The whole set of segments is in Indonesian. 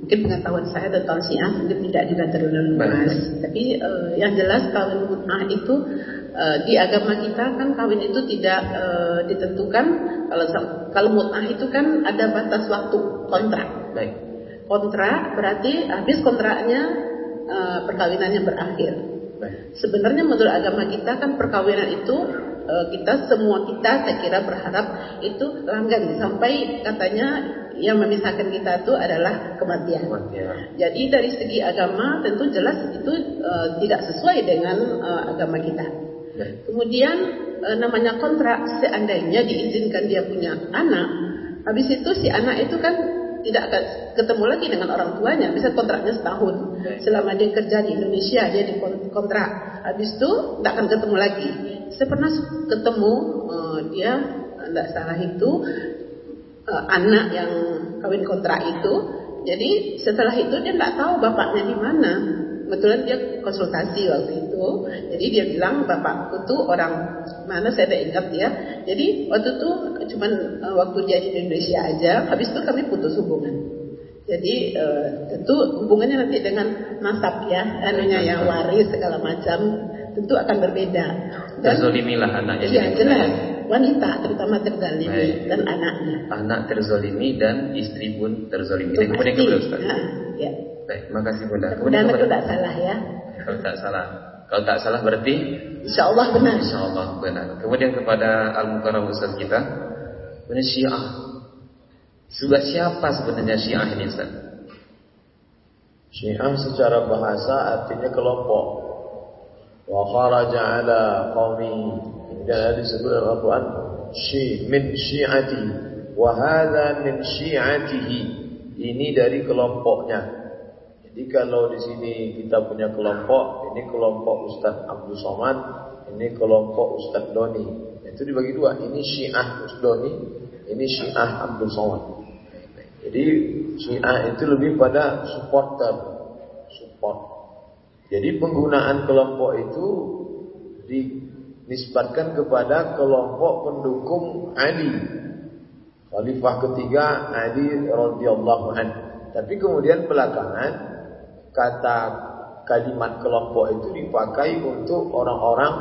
mungkin pengetahuan saya tentang Syiah mungkin tidak juga terlalu luas. Tapi uh, yang jelas kawin mut'ah itu uh, di agama kita kan kawin itu tidak uh, ditentukan kalau kalau mut'ah itu kan ada batas waktu kontrak. Baik. Kontrak berarti habis kontraknya uh, perkawinannya berakhir. Baik. Sebenarnya menurut agama kita kan perkawinan itu kita semua kita saya kira berharap itu langgeng sampai katanya yang memisahkan kita itu adalah kematian. kematian. Jadi dari segi agama tentu jelas itu uh, tidak sesuai dengan uh, agama kita. Ya. Kemudian uh, namanya kontrak seandainya diizinkan dia punya anak, habis itu si anak itu kan tidak akan ketemu lagi dengan orang tuanya. Bisa kontraknya setahun. Ya. Selama dia kerja di Indonesia dia di kontrak. Habis itu tidak akan ketemu lagi. Saya pernah ketemu uh, dia tidak salah itu uh, anak yang kawin kontrak itu. Jadi setelah itu dia tidak tahu bapaknya di mana. Kebetulan dia konsultasi waktu itu. Jadi dia bilang bapakku tuh orang mana saya tidak ingat ya. Jadi waktu itu cuma uh, waktu dia di Indonesia aja. Habis itu kami putus hubungan. Jadi uh, tentu hubungannya nanti dengan nasab ya, anunya yang waris segala macam tentu akan berbeda. Dan Terzolimilah anaknya. Iya jelas wanita terutama terzolimi Baik. dan anaknya. Anak terzolimi dan istri pun terzolimi. Itu kemudian kepada Ustaz. Nah, ya. Baik, makasih Bunda. Kemudian itu tidak salah ya. Kalau tak salah. Kalau tak salah berarti Insya Allah benar. Insya Allah benar. Kemudian kepada Al Mukarram Ustaz kita, ini Syiah. Sudah siapa sebenarnya Syiah ini Ustaz? Syiah secara bahasa artinya kelompok. Wa kharaja ala qaumi dan disebut dalam Al-Quran Syi min syi'ati wa hadha min syi'atihi. Ini dari kelompoknya. Jadi kalau di sini kita punya kelompok, ini kelompok Ustaz Abdul Somad, ini kelompok Ustaz Doni. Itu dibagi dua. Ini Syiah Ustaz Doni, ini Syiah Abdul Somad. Jadi Syiah itu lebih pada supporter, support. Jadi penggunaan kelompok itu di nisbatkan kepada kelompok pendukung Ali. Khalifah ketiga Ali radhiyallahu an. Tapi kemudian belakangan kata kalimat kelompok itu dipakai untuk orang-orang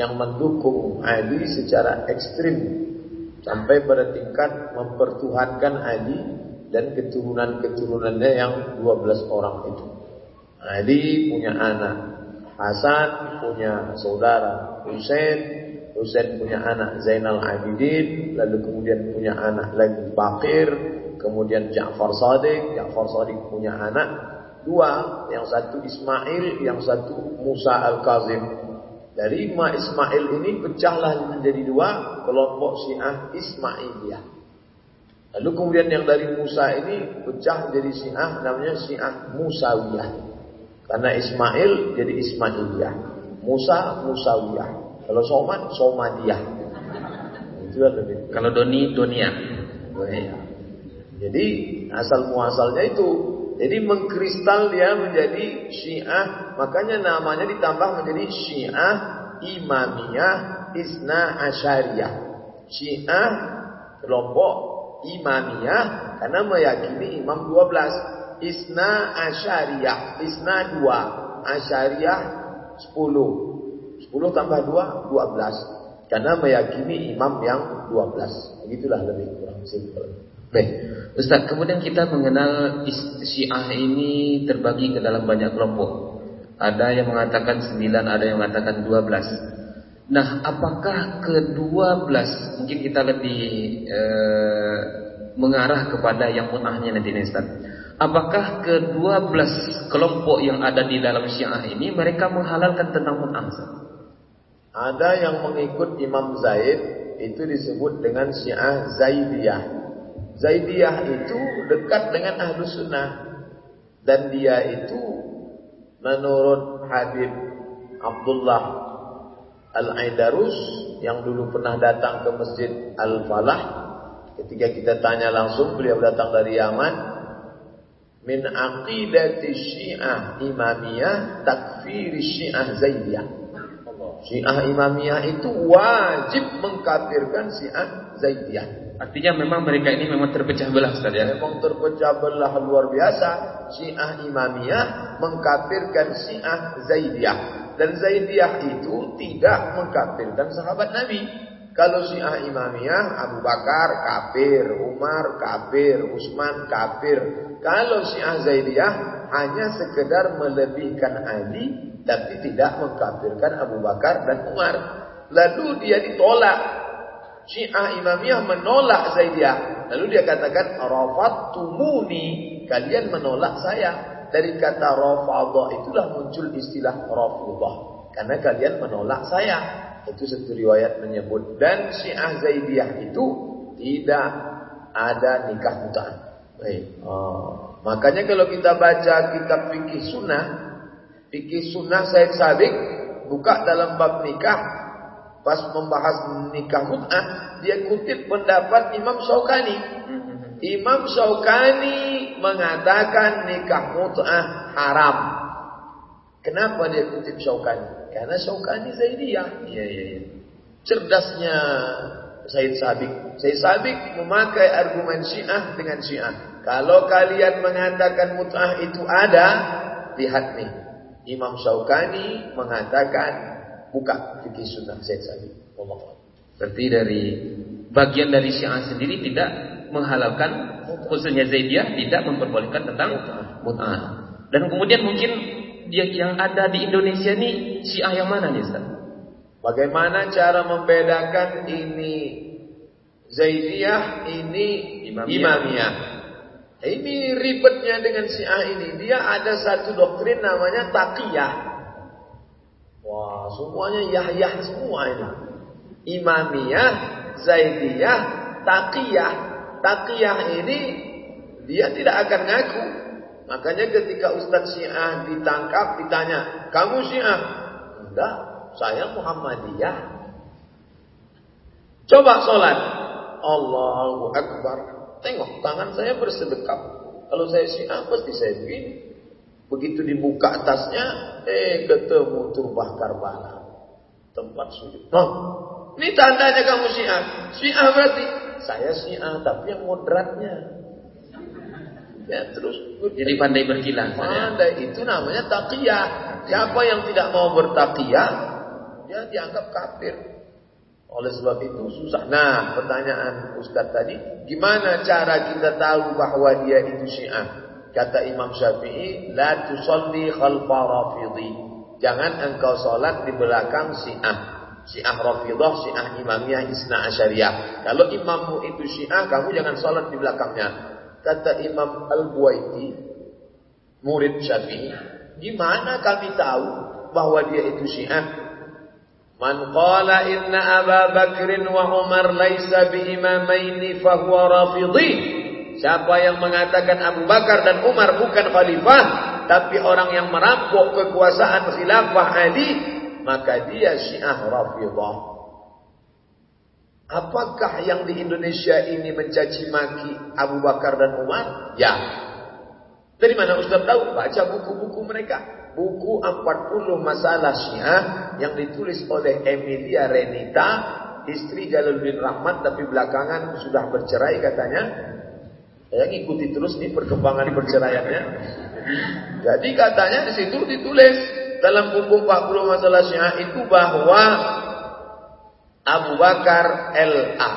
yang mendukung Ali secara ekstrim sampai pada tingkat mempertuhankan Ali dan keturunan-keturunannya yang 12 orang itu. Ali punya anak, Hasan punya saudara, Husain, Husain punya anak Zainal Abidin, lalu kemudian punya anak lagi Bakir, kemudian Ja'far Sadiq, Ja'far Sadiq punya anak dua, yang satu Ismail, yang satu Musa Al-Kazim. Dari Ma Ismail ini pecahlah menjadi dua kelompok Syiah Ismailiyah. Lalu kemudian yang dari Musa ini pecah menjadi Syiah namanya Syiah Musawiyah. Karena Ismail jadi Ismailiyah. Musa Musawiyah. Kalau Somad Somadiyah. Itu lebih. Kalau Doni Donia. Jadi asal muasalnya itu. Jadi mengkristal dia menjadi Syiah, makanya namanya ditambah menjadi Syiah Imamiyah Isna Asyariyah. Syiah kelompok Imamiyah karena meyakini Imam 12. Isna Asyariyah, Isna 2, Asyariyah 10. 10 tambah 2, 12. Karena meyakini imam yang 12. Begitulah lebih kurang simpel. Baik. Ustaz, kemudian kita mengenal Syiah ini terbagi ke dalam banyak kelompok. Ada yang mengatakan 9, ada yang mengatakan 12. Nah, apakah ke-12 mungkin kita lebih eh, mengarah kepada yang munahnya nanti Ustaz. Apakah kedua belas kelompok yang ada di dalam Syiah ini mereka menghalalkan tentang mut'ah? Ada yang mengikut Imam Zaid itu disebut dengan Syiah Zaidiyah. Zaidiyah itu dekat dengan Ahlus Sunnah dan dia itu menurut Habib Abdullah Al-Aidarus yang dulu pernah datang ke Masjid Al-Falah ketika kita tanya langsung beliau datang dari Yaman min aqidati syiah imamiyah takfir syiah zaidiyah. Syiah imamiyah itu wajib mengkafirkan syiah zaidiyah. Artinya memang mereka ini memang terpecah belah Ustaz ya. Memang terpecah belah luar biasa. Syiah Imamiyah mengkafirkan Syiah Zaidiyah. Dan Zaidiyah itu tidak mengkafirkan sahabat Nabi. Kalau Syiah Imamiyah, Abu Bakar kafir, Umar kafir, Utsman kafir. Kalau Syiah Zaidiyah hanya sekedar melebihkan Ali tapi tidak mengkafirkan Abu Bakar dan Umar. Lalu dia ditolak Syiah Imamiyah menolak Zaidiyah. Lalu dia katakan, tumuni Kalian menolak saya. Dari kata Rafadah itulah muncul istilah Rafidah. Karena kalian menolak saya. Itu satu riwayat menyebut. Dan Syiah Zaidiyah itu tidak ada nikah mut'ah. Baik. Oh. Makanya kalau kita baca kitab fikih sunnah, fikih sunnah Said Sabiq buka dalam bab nikah pas membahas nikah mut'ah, dia kutip pendapat Imam Syaukani. Imam Syaukani mengatakan nikah mut'ah haram. Kenapa dia kutip Syaukani? Karena Syaukani Zaidiyah. Iya, iya, iya. Cerdasnya Said Sabik. Said Sabik memakai argumen Syiah dengan Syiah. Kalau kalian mengatakan mut'ah itu ada, lihat nih. Imam Syaukani mengatakan buka fikih sunnah Said Sabi. Allah. Berarti dari bagian dari Syiah sendiri tidak menghalalkan khususnya Zaidiyah tidak memperbolehkan tentang mut'ah. Dan kemudian mungkin yang ada di Indonesia ini Syiah yang mana nih Ustaz? Bagaimana cara membedakan ini Zaidiyah, ini Imamiyah. Imamiyah. Ini ribetnya dengan Syiah ini. Dia ada satu doktrin namanya taqiyah. Wah, semuanya Yahya semua ini. Imamiyah, Zaidiyah, Taqiyah. Taqiyah ini dia tidak akan ngaku. Makanya ketika Ustadz Syiah ditangkap, ditanya, kamu Syiah? Enggak, saya Muhammadiyah. Coba sholat. Allahu Akbar. Tengok, tangan saya bersedekap. Kalau saya Syiah, pasti saya begini. Begitu dibuka atasnya, eh ketemu turbah Karbala. Tempat sujud. Oh, ini tandanya kamu Syiah. Syiah berarti saya Syiah tapi yang moderatnya. Ya terus jadi pandai berkilah. Pandai itu namanya taqiyah. Siapa yang tidak mau bertaqiyah, dia dianggap kafir. Oleh sebab itu susah. Nah, pertanyaan Ustaz tadi, gimana cara kita tahu bahwa dia itu Syiah? Kata Imam Syafi'i, la tusalli khalfa rafidhi. Jangan engkau salat di belakang Syiah. Syiah Rafidah, Syiah Imamiyah, Isna Asyariyah. Kalau imammu itu Syiah, kamu jangan salat di belakangnya. Kata Imam Al-Buaiti, murid Syafi'i, gimana kami tahu bahwa dia itu Syiah? Man qala inna Aba Bakrin wa Umar laisa imamaini fahuwa rafidhi. Siapa yang mengatakan Abu Bakar dan Umar bukan khalifah, tapi orang yang merampok kekuasaan khilafah Ali, maka dia Syiah Rafidhah. Apakah yang di Indonesia ini mencaci maki Abu Bakar dan Umar? Ya. Dari mana Ustaz tahu? Baca buku-buku mereka. Buku 40 masalah Syiah yang ditulis oleh Emilia Renita, istri Jalaluddin Rahmat tapi belakangan sudah bercerai katanya. Saya ngikuti terus nih perkembangan perceraiannya. Jadi katanya di situ ditulis dalam buku 40 masalah Syiah itu bahwa Abu Bakar LA.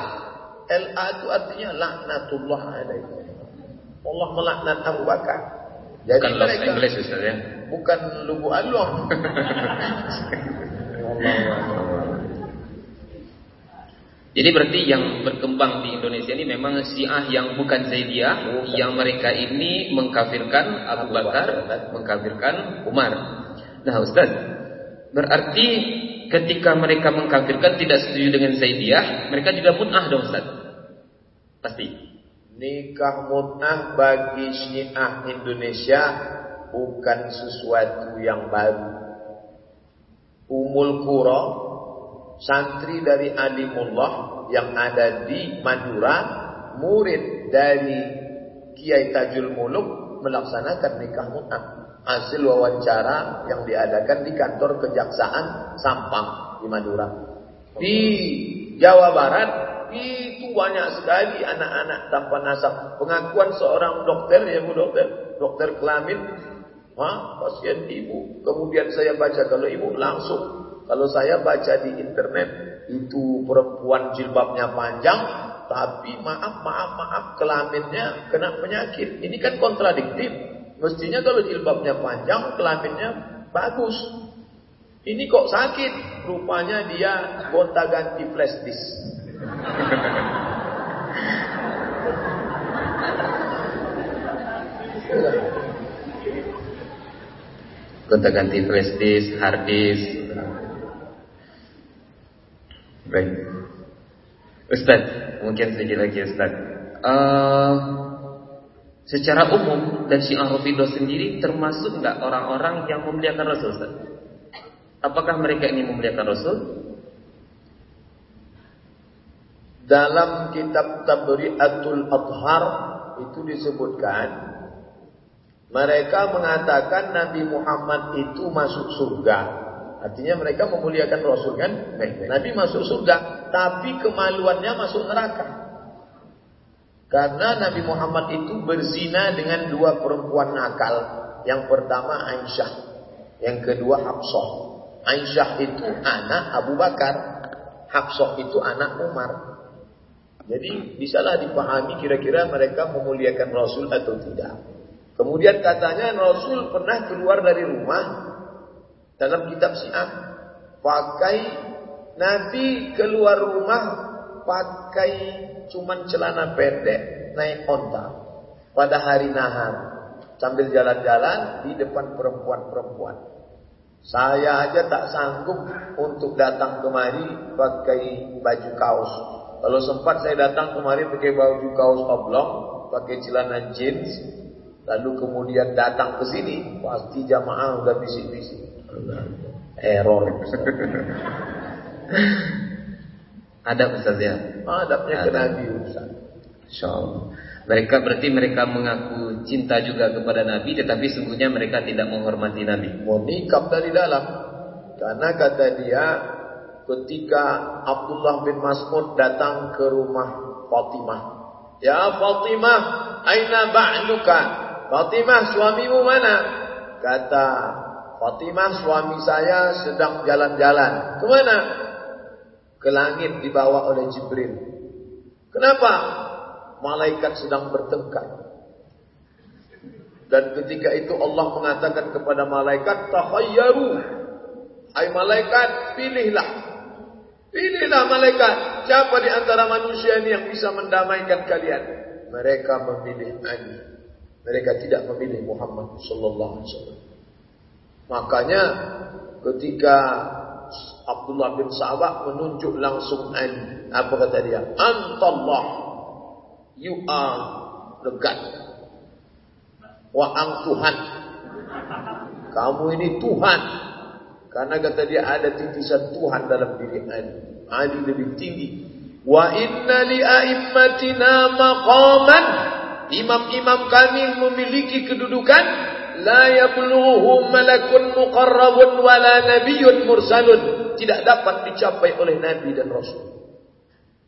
LA itu artinya laknatullah alaihi. Allah melaknat Abu Bakar. Jadi bukan mereka, Inggris Ustaz ya. Bukan lubu Allah. Jadi berarti yang berkembang di Indonesia ini memang Syiah yang bukan Zaidiyah, bukan. yang mereka ini mengkafirkan Abu Bakar, mengkafirkan Umar. Nah, Ustaz, berarti ketika mereka mengkafirkan tidak setuju dengan Zaidiyah, mereka juga mut'ah dong, Ustaz. Pasti. Nikah mut'ah bagi Syiah Indonesia bukan sesuatu yang baru. Umul Qura santri dari Alimullah yang ada di Madura, murid dari Kiai Tajul Muluk melaksanakan nikah mut'ah. Hasil wawancara yang diadakan di kantor kejaksaan Sampang di Madura. Di Jawa Barat itu banyak sekali anak-anak tanpa nasab. Pengakuan seorang dokter ya Bu dokter, dokter kelamin, ha, pasien ibu. Kemudian saya baca kalau ibu langsung, kalau saya baca di internet itu perempuan jilbabnya panjang, tapi maaf maaf maaf kelaminnya kena penyakit. Ini kan kontradiktif. Mestinya kalau jilbabnya panjang, kelaminnya bagus. Ini kok sakit? Rupanya dia gonta ganti flash disk. Gonta ganti flash disk. Baik. Ustaz, mungkin sedikit lagi Ustaz. Uh, secara umum dan Syiah Rafidah sendiri termasuk enggak orang-orang yang memuliakan Rasul Ustaz? Apakah mereka ini memuliakan Rasul? Dalam kitab Tabri'atul Adhar itu disebutkan mereka mengatakan Nabi Muhammad itu masuk surga. Artinya mereka memuliakan Rasul kan? Nabi masuk surga, tapi kemaluannya masuk neraka. Karena Nabi Muhammad itu berzina dengan dua perempuan nakal. Yang pertama Aisyah, yang kedua Hafsah. Aisyah itu anak Abu Bakar, Hafsah itu anak Umar. Jadi bisalah dipahami kira-kira mereka memuliakan Rasul atau tidak. Kemudian katanya Rasul pernah keluar dari rumah dalam kitab Syiah pakai Nabi keluar rumah pakai cuman celana pendek naik onta pada hari nahar sambil jalan-jalan di depan perempuan-perempuan. Saya aja tak sanggup untuk datang kemari pakai baju kaos kalau sempat saya datang kemarin pakai baju kaos oblong, pakai celana jeans, lalu kemudian datang ke sini, pasti jamaah udah bisik-bisik. Error. Ada Ustaz ya? Adabnya ke Nabi Ustaz. Insyaallah. Mereka berarti mereka mengaku cinta juga kepada Nabi tetapi sungguhnya mereka tidak menghormati Nabi. Mau nikah dari dalam. Karena kata dia ketika Abdullah bin Mas'ud datang ke rumah Fatimah. Ya Fatimah, aina ba'luka? Fatimah, suamimu mana? Kata Fatimah, suami saya sedang jalan-jalan. Ke mana? Ke langit dibawa oleh Jibril. Kenapa? Malaikat sedang bertengkar. Dan ketika itu Allah mengatakan kepada malaikat, Takhayyaru. Hai malaikat, pilihlah Pilihlah malaikat. Siapa di antara manusia ini yang bisa mendamaikan kalian? Mereka memilih Ali. Mereka tidak memilih Muhammad sallallahu alaihi wasallam. Makanya ketika Abdullah bin Sa'bah menunjuk langsung Ali, apa kata dia? Antallah. You are the God. Wa ang Tuhan. Kamu ini Tuhan. Karena kata dia ada titisan Tuhan dalam diri Ali. Ali lebih tinggi. Wa inna li a'immatina maqaman. Imam-imam kami memiliki kedudukan la yablughuhu malakun muqarrabun wala nabiyyun mursalun. Tidak dapat dicapai oleh nabi dan rasul.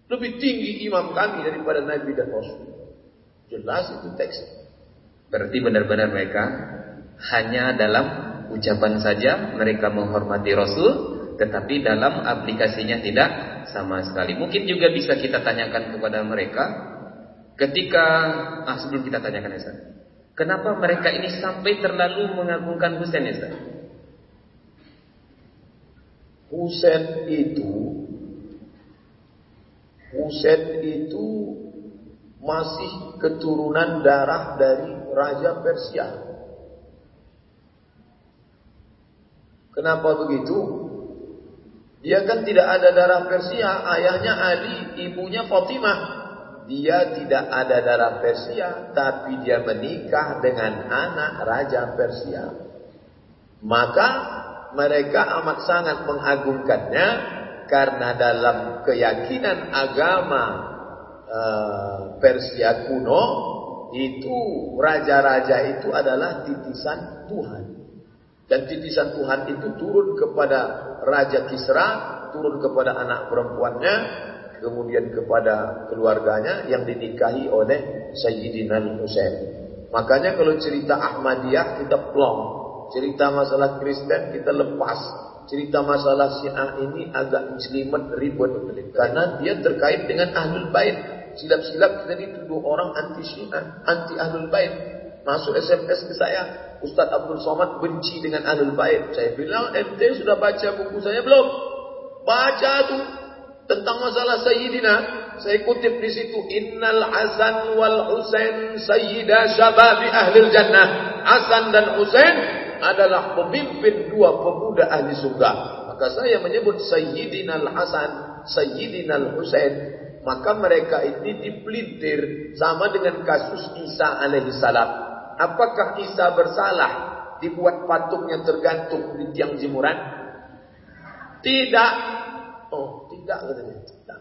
Lebih tinggi imam kami daripada nabi dan rasul. Jelas itu teks. Berarti benar-benar mereka hanya dalam ucapan saja mereka menghormati Rasul, tetapi dalam aplikasinya tidak sama sekali. Mungkin juga bisa kita tanyakan kepada mereka ketika ah sebelum kita tanyakan ya Kenapa mereka ini sampai terlalu mengagungkan Husain ya Husain itu Husain itu masih keturunan darah dari Raja Persia. Kenapa begitu? Dia kan tidak ada darah Persia, ayahnya Ali, ibunya Fatimah. Dia tidak ada darah Persia, tapi dia menikah dengan anak Raja Persia. Maka mereka amat sangat mengagungkannya karena dalam keyakinan agama uh, Persia kuno itu raja-raja itu adalah titisan Tuhan. Dan titisan Tuhan itu turun kepada Raja Kisra, turun kepada anak perempuannya, kemudian kepada keluarganya yang dinikahi oleh Sayyidina Husain. Makanya kalau cerita Ahmadiyah kita plong, cerita masalah Kristen kita lepas, cerita masalah Syiah ini agak muslimat ribut karena dia terkait dengan Ahlul Bait. Silap-silap kita dituduh orang anti Syiah, anti Ahlul Bait. Masuk SMS ke saya, Ustaz Abdul Somad benci dengan Ahlul Bait. Saya bilang, ente sudah baca buku saya belum? Baca tuh tentang masalah Sayyidina. Saya kutip di situ, Innal Hasan wal Husain Sayyida Syababi Ahlil Jannah. Hasan dan Husain adalah pemimpin dua pemuda ahli surga. Maka saya menyebut Sayyidina Al-Hasan, Sayyidina Al-Husain. Maka mereka ini dipelintir sama dengan kasus Isa alaihi salam. Apakah Isa bersalah dibuat patungnya tergantung di tiang jemuran? Tidak. Oh, tidak katanya. Tidak.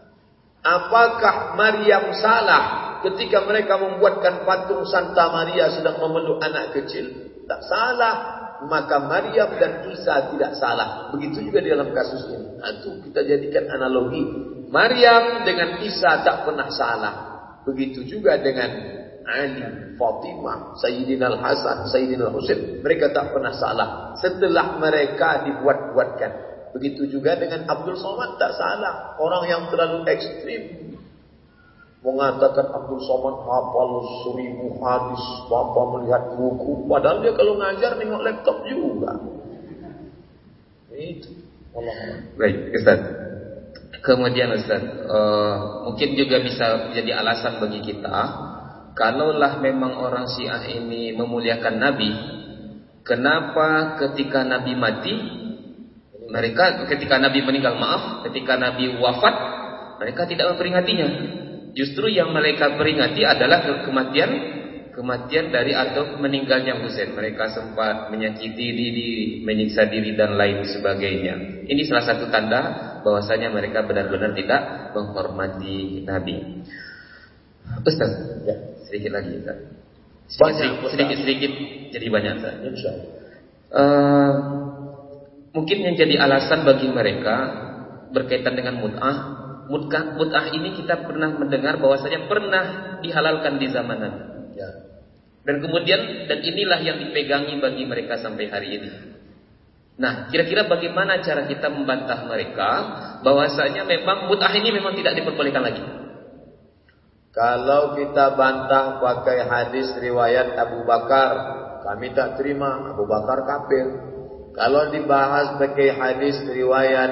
Apakah Maryam salah ketika mereka membuatkan patung Santa Maria sedang memeluk anak kecil? Tak salah. Maka Maryam dan Isa tidak salah. Begitu juga dalam kasus ini. Nah, itu kita jadikan analogi. Maryam dengan Isa tak pernah salah. Begitu juga dengan Ali, Fatimah, Sayyidina Al-Hasan, Sayyidina Al-Husain. Mereka tak pernah salah. Setelah mereka dibuat-buatkan. Begitu juga dengan Abdul Somad tak salah. Orang yang terlalu ekstrim. Mengatakan Abdul Somad hafal seribu hadis. Bapak melihat buku. Padahal dia kalau ngajar nengok laptop juga. Itu. Baik, Ustaz. Kemudian Ustaz, uh, mungkin juga bisa jadi alasan bagi kita, kalaulah memang orang Syiah ini memuliakan Nabi, kenapa ketika Nabi mati mereka ketika Nabi meninggal maaf, ketika Nabi wafat, mereka tidak memperingatinya. Justru yang mereka peringati adalah kematian kematian dari atau meninggalnya Husain. Mereka sempat menyakiti diri, menyiksa diri dan lain sebagainya. Ini salah satu tanda bahwasanya mereka benar-benar tidak menghormati Nabi. Ustaz, ya. Sedikit lagi Ustaz. Sedikit, sedikit, sedikit, jadi banyak Ustaz. Uh, Mungkin yang jadi alasan bagi mereka berkaitan dengan mut'ah, mut'ah, mut'ah ini kita pernah mendengar bahwasanya pernah dihalalkan di zaman Nabi. Ya. Dan kemudian dan inilah yang dipegangi bagi mereka sampai hari ini. Nah, kira-kira bagaimana cara kita membantah mereka bahwasanya memang mut'ah ini memang tidak diperbolehkan lagi? Kalau kita bantah pakai hadis riwayat Abu Bakar, kami tak terima Abu Bakar kafir. Kalau dibahas pakai hadis riwayat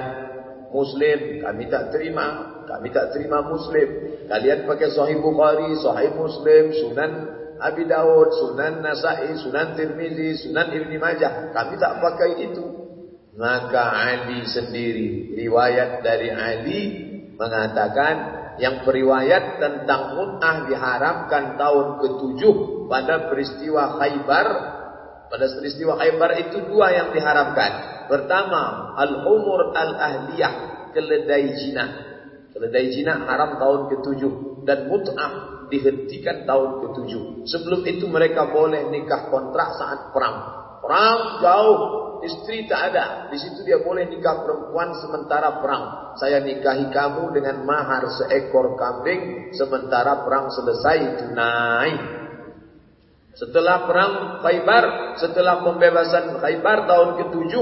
Muslim, kami tak terima. Kami tak terima Muslim. Kalian pakai Sahih Bukhari, Sahih Muslim, Sunan Abi Dawud, Sunan Nasai, Sunan Tirmizi, Sunan Ibni Majah. Kami tak pakai itu. Maka Ali sendiri, riwayat dari Ali mengatakan yang periwayat tentang mut'ah diharamkan tahun ketujuh pada peristiwa Khaybar pada peristiwa Khaybar itu dua yang diharamkan. Pertama, al-umur al-ahliyah, keledai jinak. Keledai jinak haram tahun ketujuh dan mut'ah dihentikan tahun ketujuh. Sebelum itu mereka boleh nikah kontrak saat perang. Perang jauh, istri tak ada. Di situ dia boleh nikah perempuan sementara perang. Saya nikahi kamu dengan mahar seekor kambing sementara perang selesai tunai. Setelah perang Khaybar, setelah pembebasan Khaybar tahun ke-7,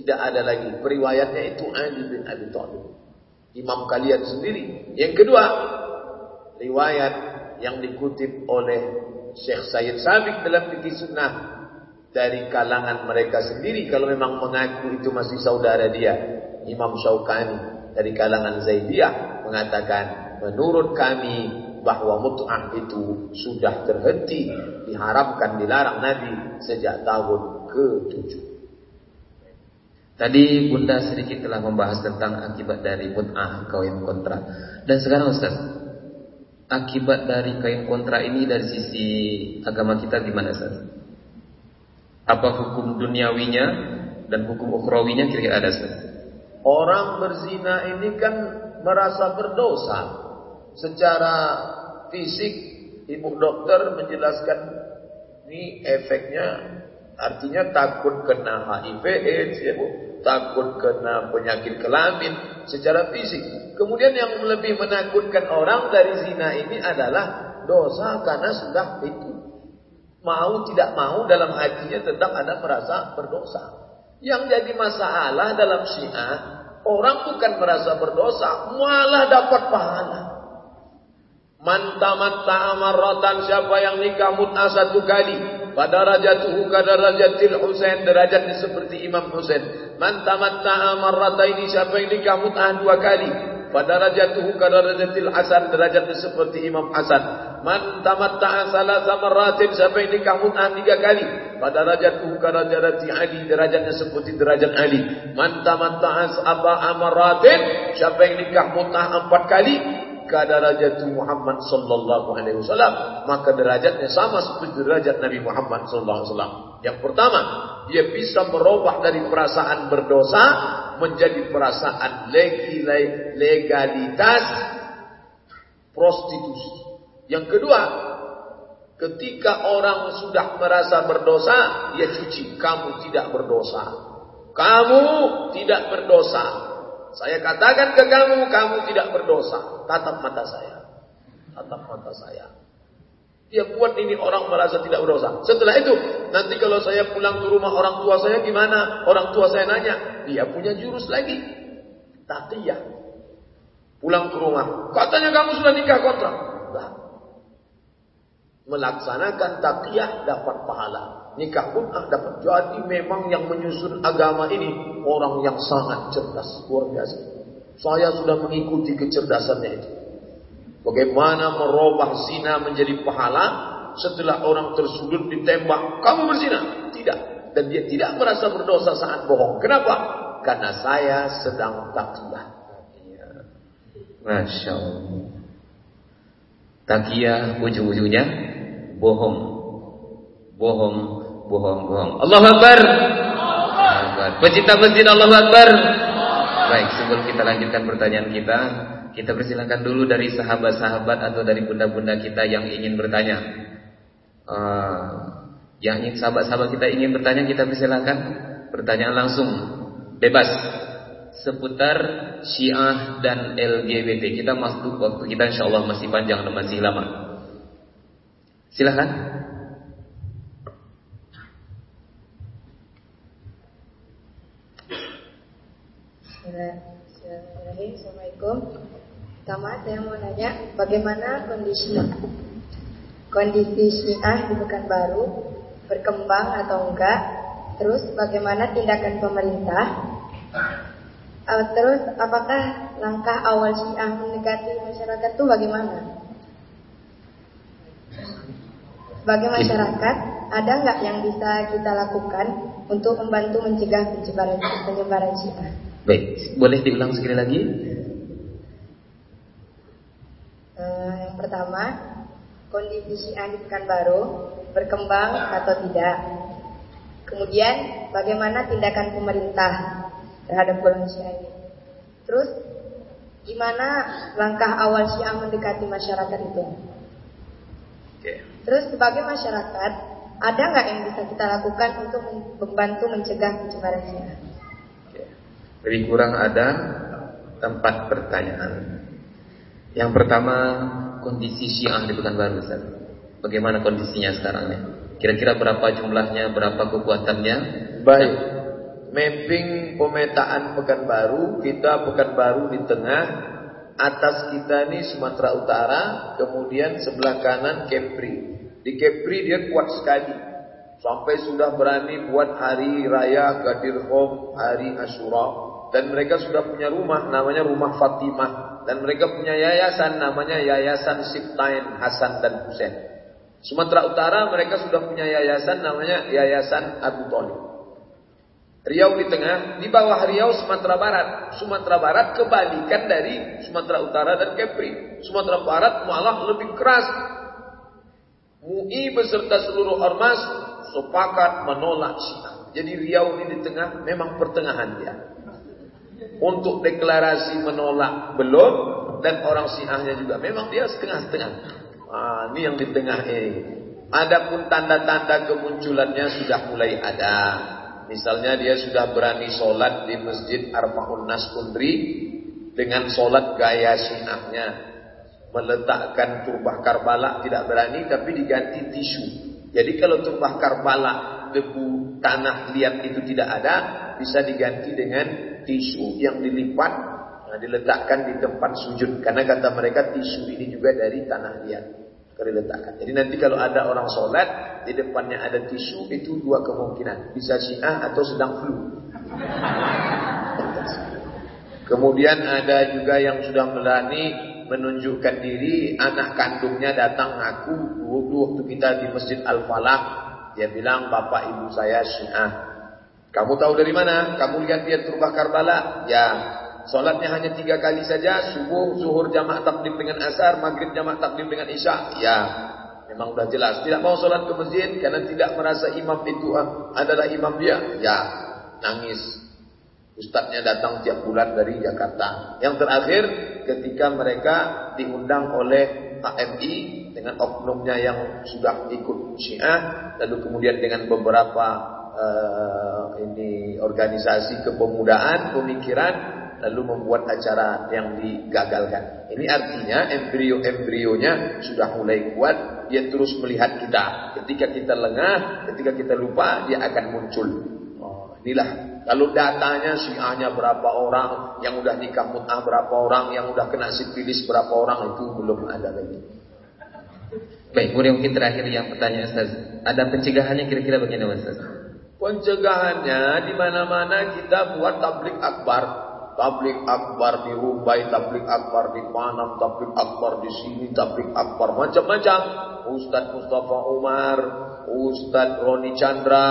tidak ada lagi. Periwayatnya itu Ali bin Abi Thalib. Imam kalian sendiri. Yang kedua, riwayat yang dikutip oleh Syekh Sayyid Sabiq dalam fikih sunnah dari kalangan mereka sendiri kalau memang mengaku itu masih saudara dia. Imam Syaukani dari kalangan Zaidiyah mengatakan menurut kami bahwa mut'ah itu sudah terhenti, diharamkan, dilarang Nabi sejak tahun ke-7. Tadi Bunda sedikit telah membahas tentang akibat dari mut'ah kawin kontra. Dan sekarang Ustaz, akibat dari kawin kontra ini dari sisi agama kita gimana Ustaz? Apa hukum duniawinya dan hukum ukhrawinya kira-kira ada Ustaz? Orang berzina ini kan merasa berdosa secara fisik ibu dokter menjelaskan ini efeknya Artinya takut kena HIV AIDS, ya Bu. takut kena penyakit kelamin secara fisik. Kemudian yang lebih menakutkan orang dari zina ini adalah dosa karena sudah itu. Mau tidak mau dalam hatinya tetap ada merasa berdosa. Yang jadi masalah dalam syiah, orang bukan merasa berdosa, malah dapat pahala. Mantamat ta'amarratan siapa yang nikah mut'ah satu kali pada rajatuhu kada rajatil Husain derajatnya seperti Imam Husain. Man tamatta'a marrataini siapa yang nikah mut'ah dua kali. Pada rajatuhu kada rajatil Hasan derajatnya seperti Imam Hasan. Man salasa marratin siapa yang nikah mut'ah tiga kali. Pada rajatuhu kada rajati Ali derajatnya seperti derajat Ali. Man tamatta'a sab'a marratin siapa yang nikah mut'ah empat kali kadarajatu Muhammad sallallahu alaihi wasallam maka derajatnya sama seperti derajat Nabi Muhammad sallallahu alaihi wasallam. Yang pertama, dia bisa merubah dari perasaan berdosa menjadi perasaan legalitas prostitusi. Yang kedua, ketika orang sudah merasa berdosa, dia cuci, kamu tidak berdosa. Kamu tidak berdosa. Saya katakan ke kamu, kamu tidak berdosa. Tatap mata saya. Tatap mata saya. Dia buat ini orang merasa tidak berdosa. Setelah itu, nanti kalau saya pulang ke rumah orang tua saya gimana? Orang tua saya nanya, dia punya jurus lagi. Taqiyah. Pulang ke rumah. Katanya kamu sudah nikah kontrak. Nah. Melaksanakan taqiyah dapat pahala nikah pun ah, dapat. Jadi memang yang menyusun agama ini orang yang sangat cerdas, luar biasa. Saya sudah mengikuti kecerdasannya itu. Bagaimana merubah zina menjadi pahala setelah orang tersudut ditembak, kamu berzina? Tidak. Dan dia tidak merasa berdosa saat bohong. Kenapa? Karena saya sedang takiyah. Masya Allah. Takiyah ujung-ujungnya bohong. Bohong bohong-bohong. Allah Akbar. Akbar. Pecinta masjid Allah Akbar. Baik, sebelum kita lanjutkan pertanyaan kita, kita persilakan dulu dari sahabat-sahabat atau dari bunda-bunda kita yang ingin bertanya. Uh, yang ingin sahabat-sahabat kita ingin bertanya, kita persilakan pertanyaan langsung, bebas seputar Syiah dan LGBT. Kita masuk waktu kita insya Allah masih panjang dan masih lama. Silahkan. Assalamualaikum. Pertama saya mau nanya bagaimana kondisi kondisi Syiah di Pekanbaru berkembang atau enggak? Terus bagaimana tindakan pemerintah? Uh, terus apakah langkah awal Syiah mendekati masyarakat itu bagaimana? Sebagai masyarakat, ada nggak yang bisa kita lakukan untuk membantu mencegah penyebaran penyebaran Syiah? Baik, boleh diulang sekali lagi? Uh, yang pertama, kondisi Syiah di Pekanbaru berkembang atau tidak. Kemudian, bagaimana tindakan pemerintah terhadap golongan Syiah ini. Terus, gimana langkah awal Syiah mendekati masyarakat itu. Terus, sebagai masyarakat, ada nggak yang bisa kita lakukan untuk membantu mencegah penyebaran Syiah? Lebih kurang ada tempat pertanyaan. Yang pertama, kondisi Syiah di Pekanbaru Ustaz. Bagaimana kondisinya sekarang nih? Kira-kira berapa jumlahnya, berapa kekuatannya? Baik. Mapping pemetaan Pekanbaru, kita Pekanbaru di tengah, atas kita ini Sumatera Utara, kemudian sebelah kanan Kepri. Di Kepri dia kuat sekali. Sampai sudah berani buat hari raya Gadir Home, hari Asyura. Dan mereka sudah punya rumah namanya rumah Fatimah. Dan mereka punya yayasan namanya Yayasan Siptain Hasan dan Husain. Sumatera Utara mereka sudah punya yayasan namanya Yayasan Abu Talib. Riau di tengah, di bawah Riau Sumatera Barat. Sumatera Barat kebalikan dari Sumatera Utara dan Kepri. Sumatera Barat malah lebih keras. MUI beserta seluruh ormas sepakat menolak Syiah. Jadi Riau ini di tengah memang pertengahan dia untuk deklarasi menolak belum dan orang Syiahnya juga memang dia setengah-setengah. Ah, ini yang di tengah ini. Adapun tanda-tanda kemunculannya sudah mulai ada. Misalnya dia sudah berani sholat di masjid Armaun Nas dengan sholat gaya syiahnya. Meletakkan turbah Karbala tidak berani tapi diganti tisu. Jadi kalau turbah Karbala debu tanah liat itu tidak ada bisa diganti dengan tisu yang dilipat nah, diletakkan di tempat sujud karena kata mereka tisu ini juga dari tanah liat diletakkan. Jadi nanti kalau ada orang sholat di depannya ada tisu itu dua kemungkinan bisa syiah atau sedang flu. Kemudian ada juga yang sudah melani menunjukkan diri anak kandungnya datang ngaku dulu waktu kita di Masjid Al-Falah dia bilang bapak ibu saya Syiah. Kamu tahu dari mana? Kamu lihat dia turbah Karbala? Ya, Sholatnya hanya tiga kali saja, subuh, zuhur jamaah takdim dengan asar, maghrib jamaah takdim dengan isya. Ya, memang sudah jelas. Tidak mau sholat ke masjid karena tidak merasa imam itu ah, adalah imam dia. Ya, nangis. Ustadznya datang tiap bulan dari Jakarta. Yang terakhir, ketika mereka diundang oleh HMI dengan oknumnya yang sudah ikut Syiah, lalu kemudian dengan beberapa uh, ini organisasi kepemudaan, pemikiran, lalu membuat acara yang digagalkan. Ini artinya embrio-embrionya sudah mulai kuat, dia terus melihat kita. Ketika kita lengah, ketika kita lupa, dia akan muncul. Oh, inilah kalau datanya syiahnya berapa orang, yang udah nikah mut'ah berapa orang, yang udah kena sifilis berapa orang itu belum ada lagi. Baik, kemudian mungkin terakhir yang pertanyaan Ustaz. Ada pencegahannya kira-kira bagaimana Ustaz? Pencegahannya di mana-mana kita buat tablik akbar tablik akbar di Rumbai, tablik akbar di Panam, tablik akbar di sini, tablik akbar macam-macam. Ustadz Mustafa Umar, Ustadz Roni Chandra,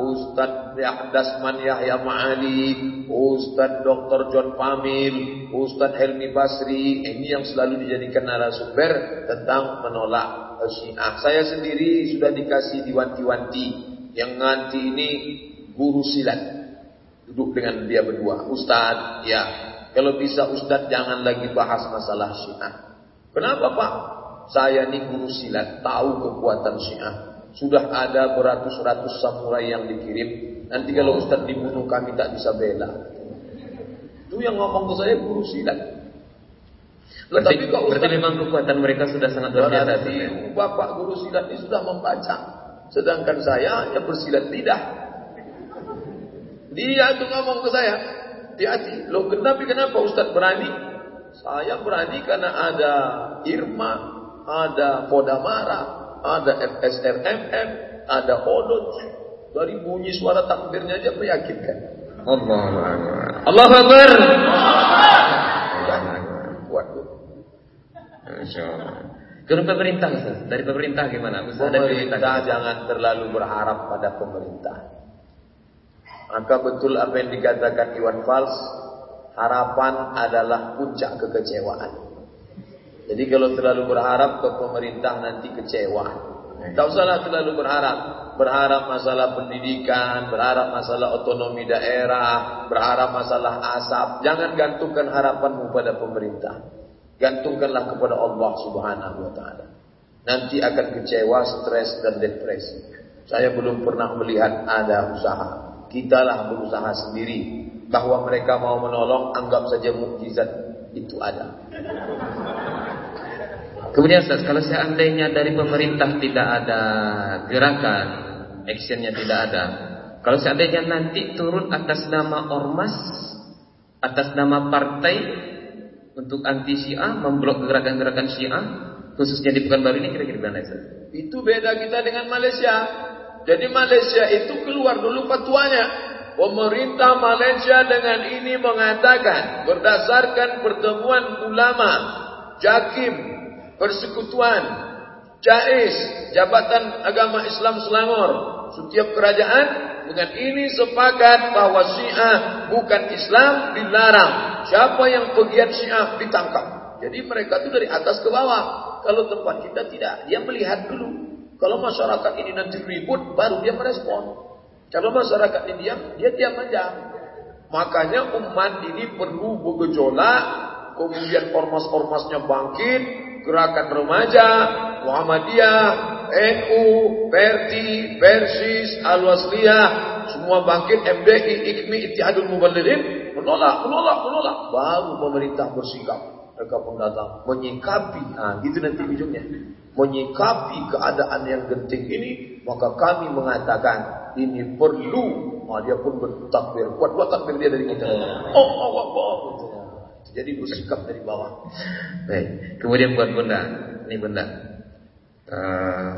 Ustadz Dasman Yahya Ma'ali, Ustadz Dr. John Pamil, Ustadz Helmi Basri, ini yang selalu dijadikan narasumber tentang menolak Syiah. Saya sendiri sudah dikasih diwanti-wanti yang nanti ini guru silat duduk dengan dia berdua. Ustaz, ya, kalau bisa Ustaz jangan lagi bahas masalah Syiah. Kenapa Pak? Saya ini guru silat, tahu kekuatan Syiah. Sudah ada beratus-ratus samurai yang dikirim. Nanti kalau Ustaz dibunuh kami tak bisa bela. Itu yang ngomong ke saya guru silat. Berarti, kalau Ustaz, berarti memang kekuatan mereka sudah sangat luar biasa. Bapak guru silat ini sudah membaca. Sedangkan saya hanya bersilat lidah. Dia itu ngomong ke saya, hati-hati. Loh kenapa kenapa Ustaz berani? Saya berani karena ada Irma, ada Podamara, ada FSRMM, ada Odot. Dari bunyi suara takbirnya aja meyakinkan. Allah Allah Akbar. Kuat tuh. Dari pemerintah Ustaz, dari pemerintah gimana? Ustaz, pemerintah, pemerintah jangan terlalu berharap pada pemerintah. Maka betul apa yang dikatakan Iwan Fals, harapan adalah puncak kekecewaan. Jadi kalau terlalu berharap ke pemerintah nanti kecewa. Tak usahlah terlalu berharap. Berharap masalah pendidikan, berharap masalah otonomi daerah, berharap masalah asap. Jangan gantungkan harapanmu pada pemerintah. Gantungkanlah kepada Allah Subhanahu wa taala. Nanti akan kecewa, stres dan depresi. Saya belum pernah melihat ada usaha Kitalah berusaha sendiri bahwa mereka mau menolong anggap saja mukjizat itu ada. Kemudian Ustaz, kalau seandainya dari pemerintah tidak ada gerakan, actionnya tidak ada. Kalau seandainya nanti turun atas nama ormas, atas nama partai untuk anti Syiah, memblok gerakan-gerakan Syiah, khususnya di Pekanbaru ini kira-kira gimana Ustaz? Itu beda kita dengan Malaysia. Jadi Malaysia itu keluar dulu fatwanya. Pemerintah Malaysia dengan ini mengatakan berdasarkan pertemuan ulama, Jakim, Persekutuan, Jais, Jabatan Agama Islam Selangor, setiap kerajaan dengan ini sepakat bahwa Syiah bukan Islam dilarang. Siapa yang pegiat Syiah ditangkap. Jadi mereka itu dari atas ke bawah. Kalau tempat kita tidak, dia melihat dulu. Kalau masyarakat ini nanti ribut, baru dia merespon. Kalau masyarakat ini diam, dia diam aja. Makanya umat ini perlu bergejolak, kemudian ormas-ormasnya bangkit, gerakan remaja, Muhammadiyah, NU, Perti, Persis, Al-Wasliyah, semua bangkit MDI, IKMI, Ittihadul Muballighin menolak, menolak, menolak. Baru pemerintah bersikap. Mereka pun datang menyikapi, nah gitu nanti ujungnya. Menyikapi keadaan yang genting ini, maka kami mengatakan ini perlu. Nah, dia pun bertakbir, kuat-kuat takbir dia dari kita. Oh, oh, oh, oh. Jadi bersikap dari bawah. Baik. Kemudian buat bunda, ini bunda. Uh,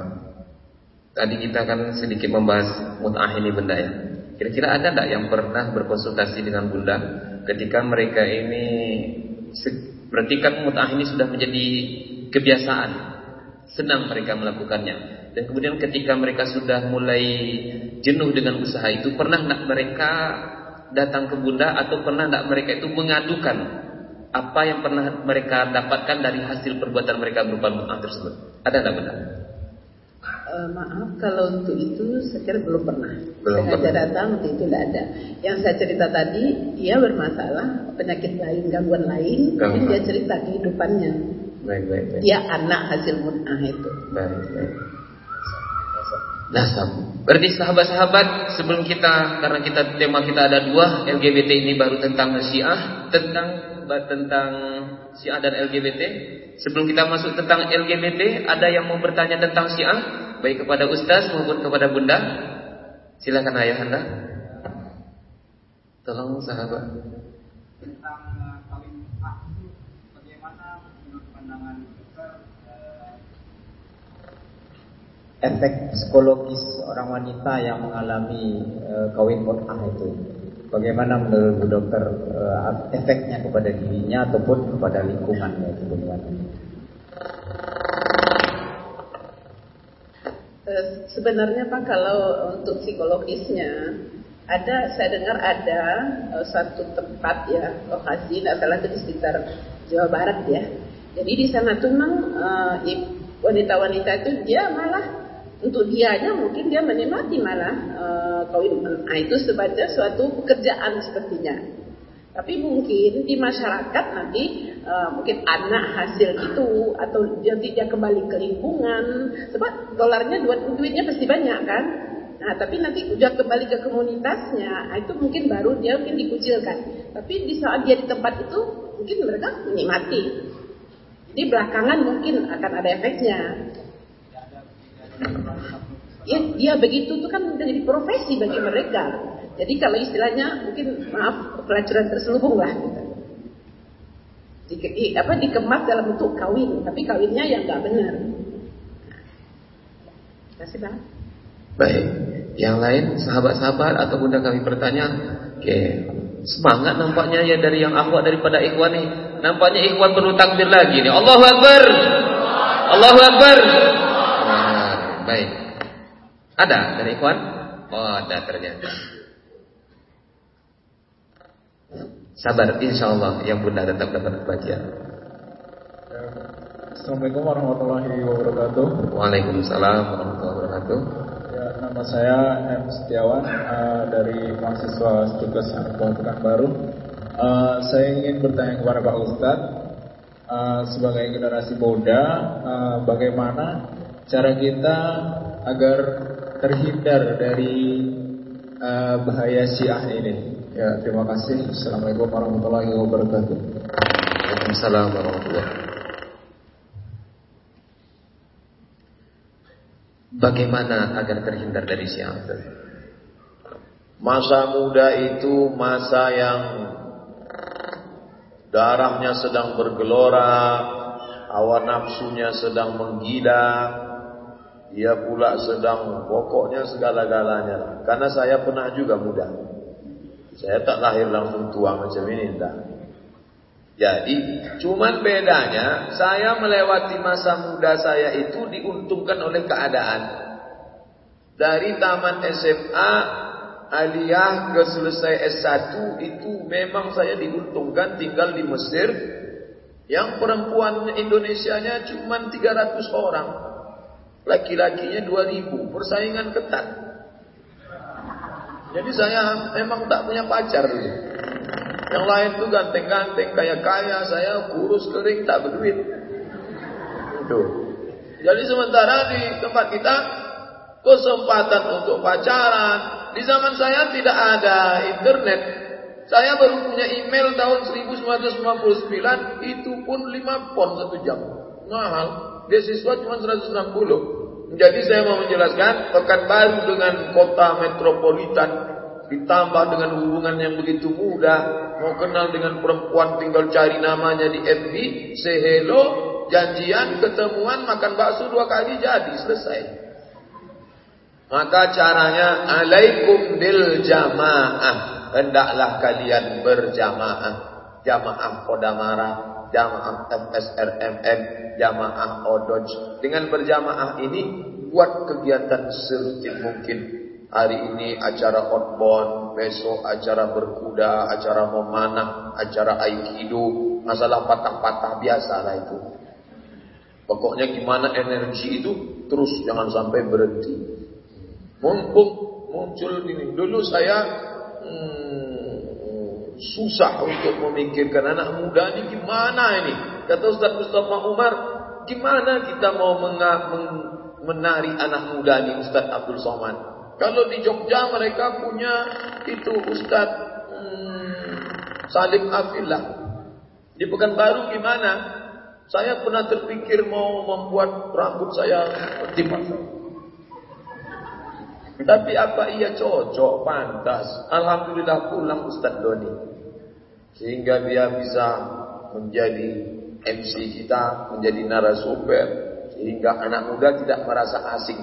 tadi kita kan sedikit membahas mut'ah ini bunda ya. Kira-kira ada tidak yang pernah berkonsultasi dengan bunda ketika mereka ini Berarti kan mut'ah ini sudah menjadi kebiasaan. Senang mereka melakukannya. Dan kemudian ketika mereka sudah mulai jenuh dengan usaha itu, pernah tidak mereka datang ke bunda atau pernah tidak mereka itu mengadukan apa yang pernah mereka dapatkan dari hasil perbuatan mereka berupa mut'ah tersebut? Ada tidak bunda? Uh, maaf kalau untuk itu saya kira belum pernah. Belum Sengaja datang untuk itu tidak ada. Yang saya cerita tadi dia bermasalah penyakit lain, gangguan lain, mungkin dia cerita kehidupannya. Baik, baik, baik. Dia anak hasil munah itu. Baik, baik. Nah, berarti sahabat-sahabat sebelum kita karena kita tema kita ada dua LGBT ini baru tentang Syiah tentang tentang Syiah dan LGBT. Sebelum kita masuk tentang LGBT, ada yang mau bertanya tentang Syiah baik kepada Ustaz maupun kepada Bunda. Silakan ayah anda. Tolong sahabat. Tentang efek psikologis orang wanita yang mengalami uh, kawin mut'ah itu bagaimana menurut Bu Dokter uh, efeknya kepada dirinya ataupun kepada lingkungannya itu bagaimana? Sebenarnya Pak kalau untuk psikologisnya ada saya dengar ada satu tempat ya lokasi tidak salah itu di sekitar Jawa Barat ya. Jadi di sana tuh memang wanita-wanita itu dia malah untuk dianya mungkin dia menikmati malah uh, nah, itu sebagai suatu pekerjaan sepertinya. Tapi mungkin di masyarakat nanti uh, mungkin anak hasil itu atau dia kembali ke lingkungan sebab dolarnya duitnya pasti banyak kan. Nah tapi nanti udah kembali ke komunitasnya nah, itu mungkin baru dia mungkin dikucilkan. Tapi di saat dia di tempat itu mungkin mereka menikmati. Jadi belakangan mungkin akan ada efeknya. Ya, dia begitu itu kan menjadi profesi bagi mereka. Jadi kalau istilahnya mungkin maaf pelacuran terselubung lah. Gitu. Di, apa dikemas dalam bentuk kawin, tapi kawinnya yang nggak benar. Terima kasih bang. Baik, yang lain sahabat-sahabat atau bunda kami bertanya, oke, semangat nampaknya ya dari yang akhwat daripada ikhwan nih. Nampaknya ikhwan perlu takbir lagi nih. Allahu Akbar. Allahu Akbar. Baik. Ada dari ikhwan? Oh, ada ternyata. Sabar, insya Allah yang bunda tetap dapat kebahagiaan. Assalamualaikum warahmatullahi wabarakatuh. Waalaikumsalam warahmatullahi wabarakatuh. Ya, nama saya M Setiawan uh, dari mahasiswa Stukas Pekanbaru. Uh, saya ingin bertanya kepada Pak Ustadz uh, sebagai generasi muda, uh, bagaimana cara kita agar terhindar dari uh, bahaya syiah ini? Ya, terima kasih. Assalamualaikum warahmatullahi wabarakatuh. Waalaikumsalam warahmatullahi wabarakatuh. Bagaimana agar terhindar dari syiah? Masa muda itu masa yang darahnya sedang bergelora, hawa nafsunya sedang menggila, dia pula sedang pokoknya segala-galanya. Karena saya pernah juga muda. Saya tak lahir langsung tua macam ini, enggak. Jadi, cuman bedanya saya melewati masa muda saya itu diuntungkan oleh keadaan. Dari taman SMA aliyah ke selesai S1 itu memang saya diuntungkan tinggal di Mesir yang perempuan Indonesianya cuma 300 orang. Laki-lakinya 2000, persaingan ketat. Jadi saya memang tak punya pacar Yang lain tuh ganteng-ganteng, kaya-kaya, saya kurus kering tak berduit. Tuh. Jadi sementara di tempat kita kesempatan untuk pacaran. Di zaman saya tidak ada internet. Saya baru punya email tahun 1959, itu pun 5 pon satu jam. Mahal. Beasiswa cuma 160. Jadi saya mau menjelaskan, Pekanbaru dengan kota metropolitan ditambah dengan hubungan yang begitu mudah, mau kenal dengan perempuan tinggal cari namanya di FB, say hello, janjian, ketemuan, makan bakso dua kali jadi selesai. Maka caranya alaikum bil jamaah. Hendaklah kalian berjamaah. Jamaah Kodamara jamaah FSRMN jamaah Odoj dengan berjamaah ini buat kegiatan serutin mungkin. Hari ini acara outbound besok acara berkuda acara memanah acara aikido. Masalah patah-patah biasa lah itu. Pokoknya gimana energi itu terus jangan sampai berhenti. Mumpung muncul ini. Dulu saya hmm, susah untuk memikirkan anak muda ini gimana ini. Kata Ustaz Mustafa Umar, gimana kita mau menari anak muda ini Ustaz Abdul Somad. Kalau di Jogja mereka punya itu Ustaz hmm, Salim Afillah. Di Pekanbaru gimana? Saya pernah terpikir mau membuat rambut saya seperti. Tapi apa ia cocok, pantas? Alhamdulillah pulang Ustaz Doni. Sehingga dia bisa menjadi MC kita, menjadi narasumber. Sehingga anak muda tidak merasa asing.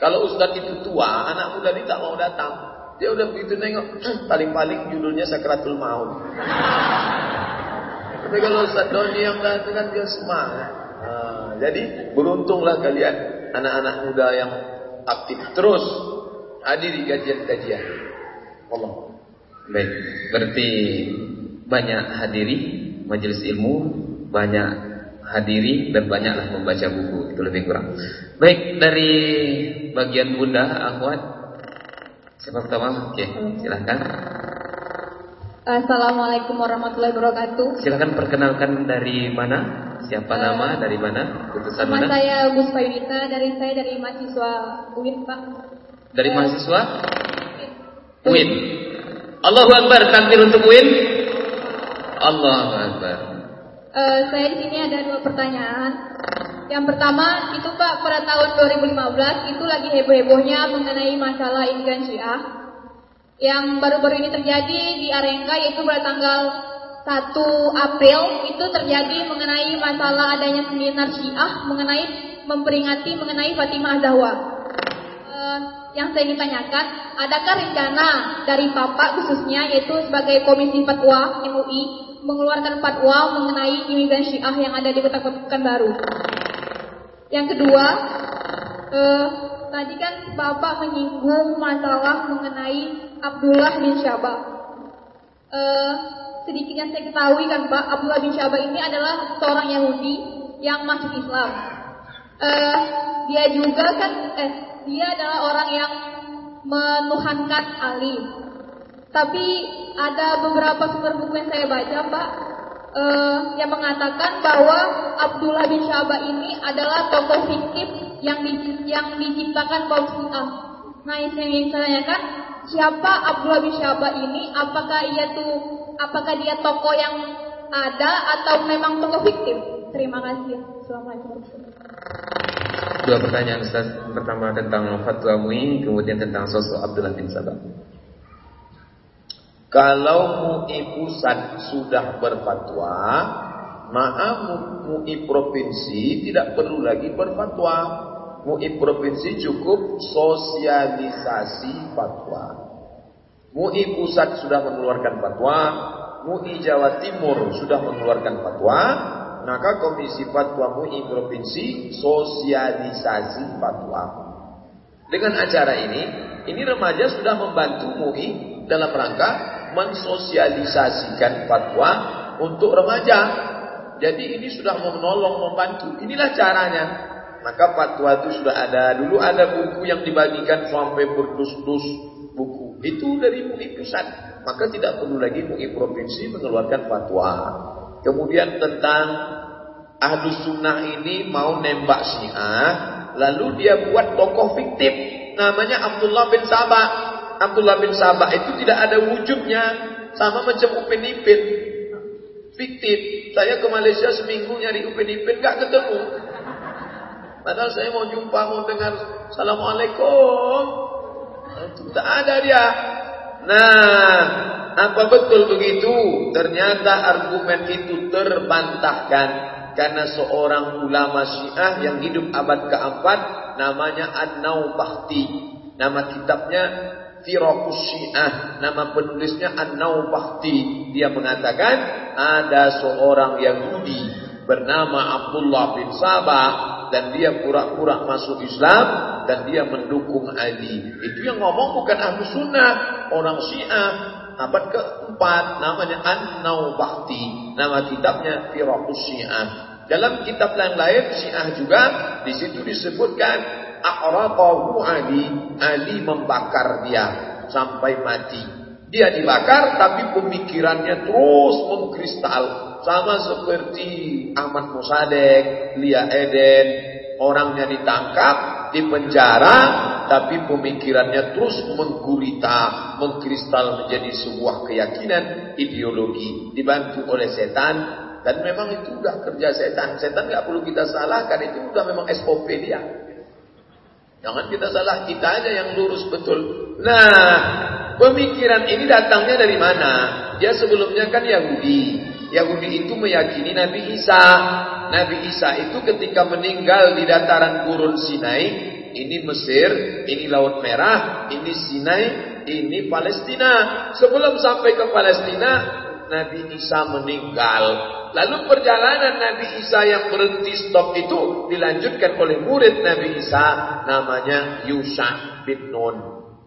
Kalau Ustaz itu tua, anak muda ini tak mau datang. Dia udah begitu nengok, paling-paling judulnya Sakratul Maut. Tapi kalau Ustaz Doni yang datang kan dia semangat. Nah, jadi beruntunglah kalian anak-anak muda yang aktif terus hadiri kajian-kajian. Allah. Baik, berarti banyak hadiri majelis ilmu, banyak hadiri dan banyaklah membaca buku itu lebih kurang. Baik, dari bagian Bunda Akhwat Siapa pertama? Oke, silahkan. Assalamualaikum warahmatullahi wabarakatuh. Silakan perkenalkan dari mana? Siapa uh, nama? Dari mana? Utusan nama mana? saya Gus Payunita. Dari saya dari mahasiswa UIN Pak. Dari uh, mahasiswa? UIN. Allahu Akbar. Takbir untuk UIN. Allahu Akbar. Uh, saya di sini ada dua pertanyaan. Yang pertama itu Pak pada tahun 2015 itu lagi heboh-hebohnya mengenai masalah imigran Syiah yang baru-baru ini terjadi di Arengka yaitu pada tanggal 1 April itu terjadi mengenai masalah adanya seminar Syiah mengenai memperingati mengenai Fatimah Zahwa. Uh, yang saya ingin tanyakan, adakah rencana dari Bapak khususnya yaitu sebagai Komisi Fatwa MUI mengeluarkan fatwa mengenai imigran Syiah yang ada di Kota Pekanbaru? Yang kedua, uh, tadi kan Bapak menyinggung masalah mengenai Abdullah bin Syabah. Uh, sedikit yang saya ketahui kan Pak, Abdullah bin Syabah ini adalah seorang Yahudi yang masuk Islam. Uh, dia juga kan, eh, dia adalah orang yang menuhankan Ali. Tapi ada beberapa sumber buku yang saya baca Pak, uh, yang mengatakan bahwa Abdullah bin Syabah ini adalah tokoh fiktif yang di, yang diciptakan kaum Syiah. Nah, yang saya ingin tanyakan, siapa Abdullah bin Syabah ini? Apakah ia tuh apakah dia tokoh yang ada atau memang tokoh fiktif? Terima kasih. Assalamualaikum. Dua pertanyaan Ustaz. Pertama tentang fatwa MUI, kemudian tentang sosok Abdullah bin Sabah. Kalau MUI pusat sudah berfatwa, maaf MUI provinsi tidak perlu lagi berfatwa. MUI provinsi cukup sosialisasi fatwa. MUI pusat sudah mengeluarkan fatwa, MUI Jawa Timur sudah mengeluarkan fatwa, maka Komisi Fatwa MUI provinsi sosialisasi fatwa. Dengan acara ini, ini remaja sudah membantu MUI dalam rangka mensosialisasikan fatwa untuk remaja. Jadi ini sudah menolong membantu. Inilah caranya. Maka fatwa itu sudah ada. Dulu ada buku yang dibagikan sampai berdus-dus buku. Itu dari MUI pusat. Maka tidak perlu lagi MUI provinsi mengeluarkan fatwa. Kemudian tentang Ahlu sunnah ini mau nembak Syiah, lalu dia buat tokoh fiktif namanya Abdullah bin Sabah. Abdullah bin Sabah itu tidak ada wujudnya, sama macam Upin Ipin. Fiktif. Saya ke Malaysia seminggu nyari Upin Ipin nggak ketemu. Padahal saya mau jumpa, mau dengar Assalamualaikum. Tidak ada dia. Nah, apa betul begitu? Ternyata argumen itu terbantahkan karena seorang ulama Syiah yang hidup abad keempat namanya An-Naubahti. Nama kitabnya Firaqus Syiah. Nama penulisnya An-Naubahti. Dia mengatakan ada seorang Yahudi bernama Abdullah bin Sabah dan dia pura-pura masuk Islam dan dia mendukung Ali. Itu yang ngomong bukan ahlu sunnah, orang Syiah abad keempat namanya An-Naubahti. Nama kitabnya Firaqus Syiah. Dalam kitab yang lain Syiah juga di situ disebutkan Ali, Ali membakar dia sampai mati. Dia dibakar tapi pemikirannya terus mengkristal sama seperti Ahmad Musadek, Lia Eden, orangnya ditangkap, dipenjara, tapi pemikirannya terus menggurita, mengkristal menjadi sebuah keyakinan ideologi, dibantu oleh setan, dan memang itu udah kerja setan. Setan nggak perlu kita salahkan, itu udah memang SOP dia. Jangan kita salah, kita aja yang lurus betul. Nah, pemikiran ini datangnya dari mana? Dia sebelumnya kan Yahudi. Yahudi itu meyakini Nabi Isa. Nabi Isa itu ketika meninggal di dataran gurun Sinai, ini Mesir, ini Laut Merah, ini Sinai, ini Palestina. Sebelum sampai ke Palestina, Nabi Isa meninggal. Lalu perjalanan Nabi Isa yang berhenti stop itu dilanjutkan oleh murid Nabi Isa namanya Yusha bin Nun.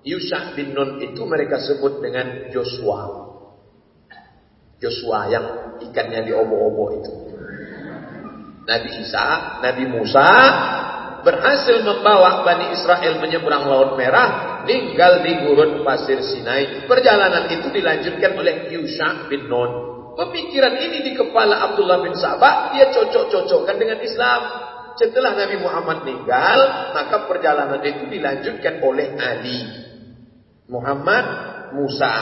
Yusha bin Nun itu mereka sebut dengan Joshua. Joshua yang ikannya di obo-obo itu. Nabi Isa, Nabi Musa berhasil membawa Bani Israel menyeberang Laut Merah, meninggal di gurun pasir Sinai. Perjalanan itu dilanjutkan oleh Yusha bin Nun. Pemikiran ini di kepala Abdullah bin Sabah, dia cocok-cocokkan dengan Islam. Setelah Nabi Muhammad meninggal, maka perjalanan itu dilanjutkan oleh Ali. Muhammad, Musa.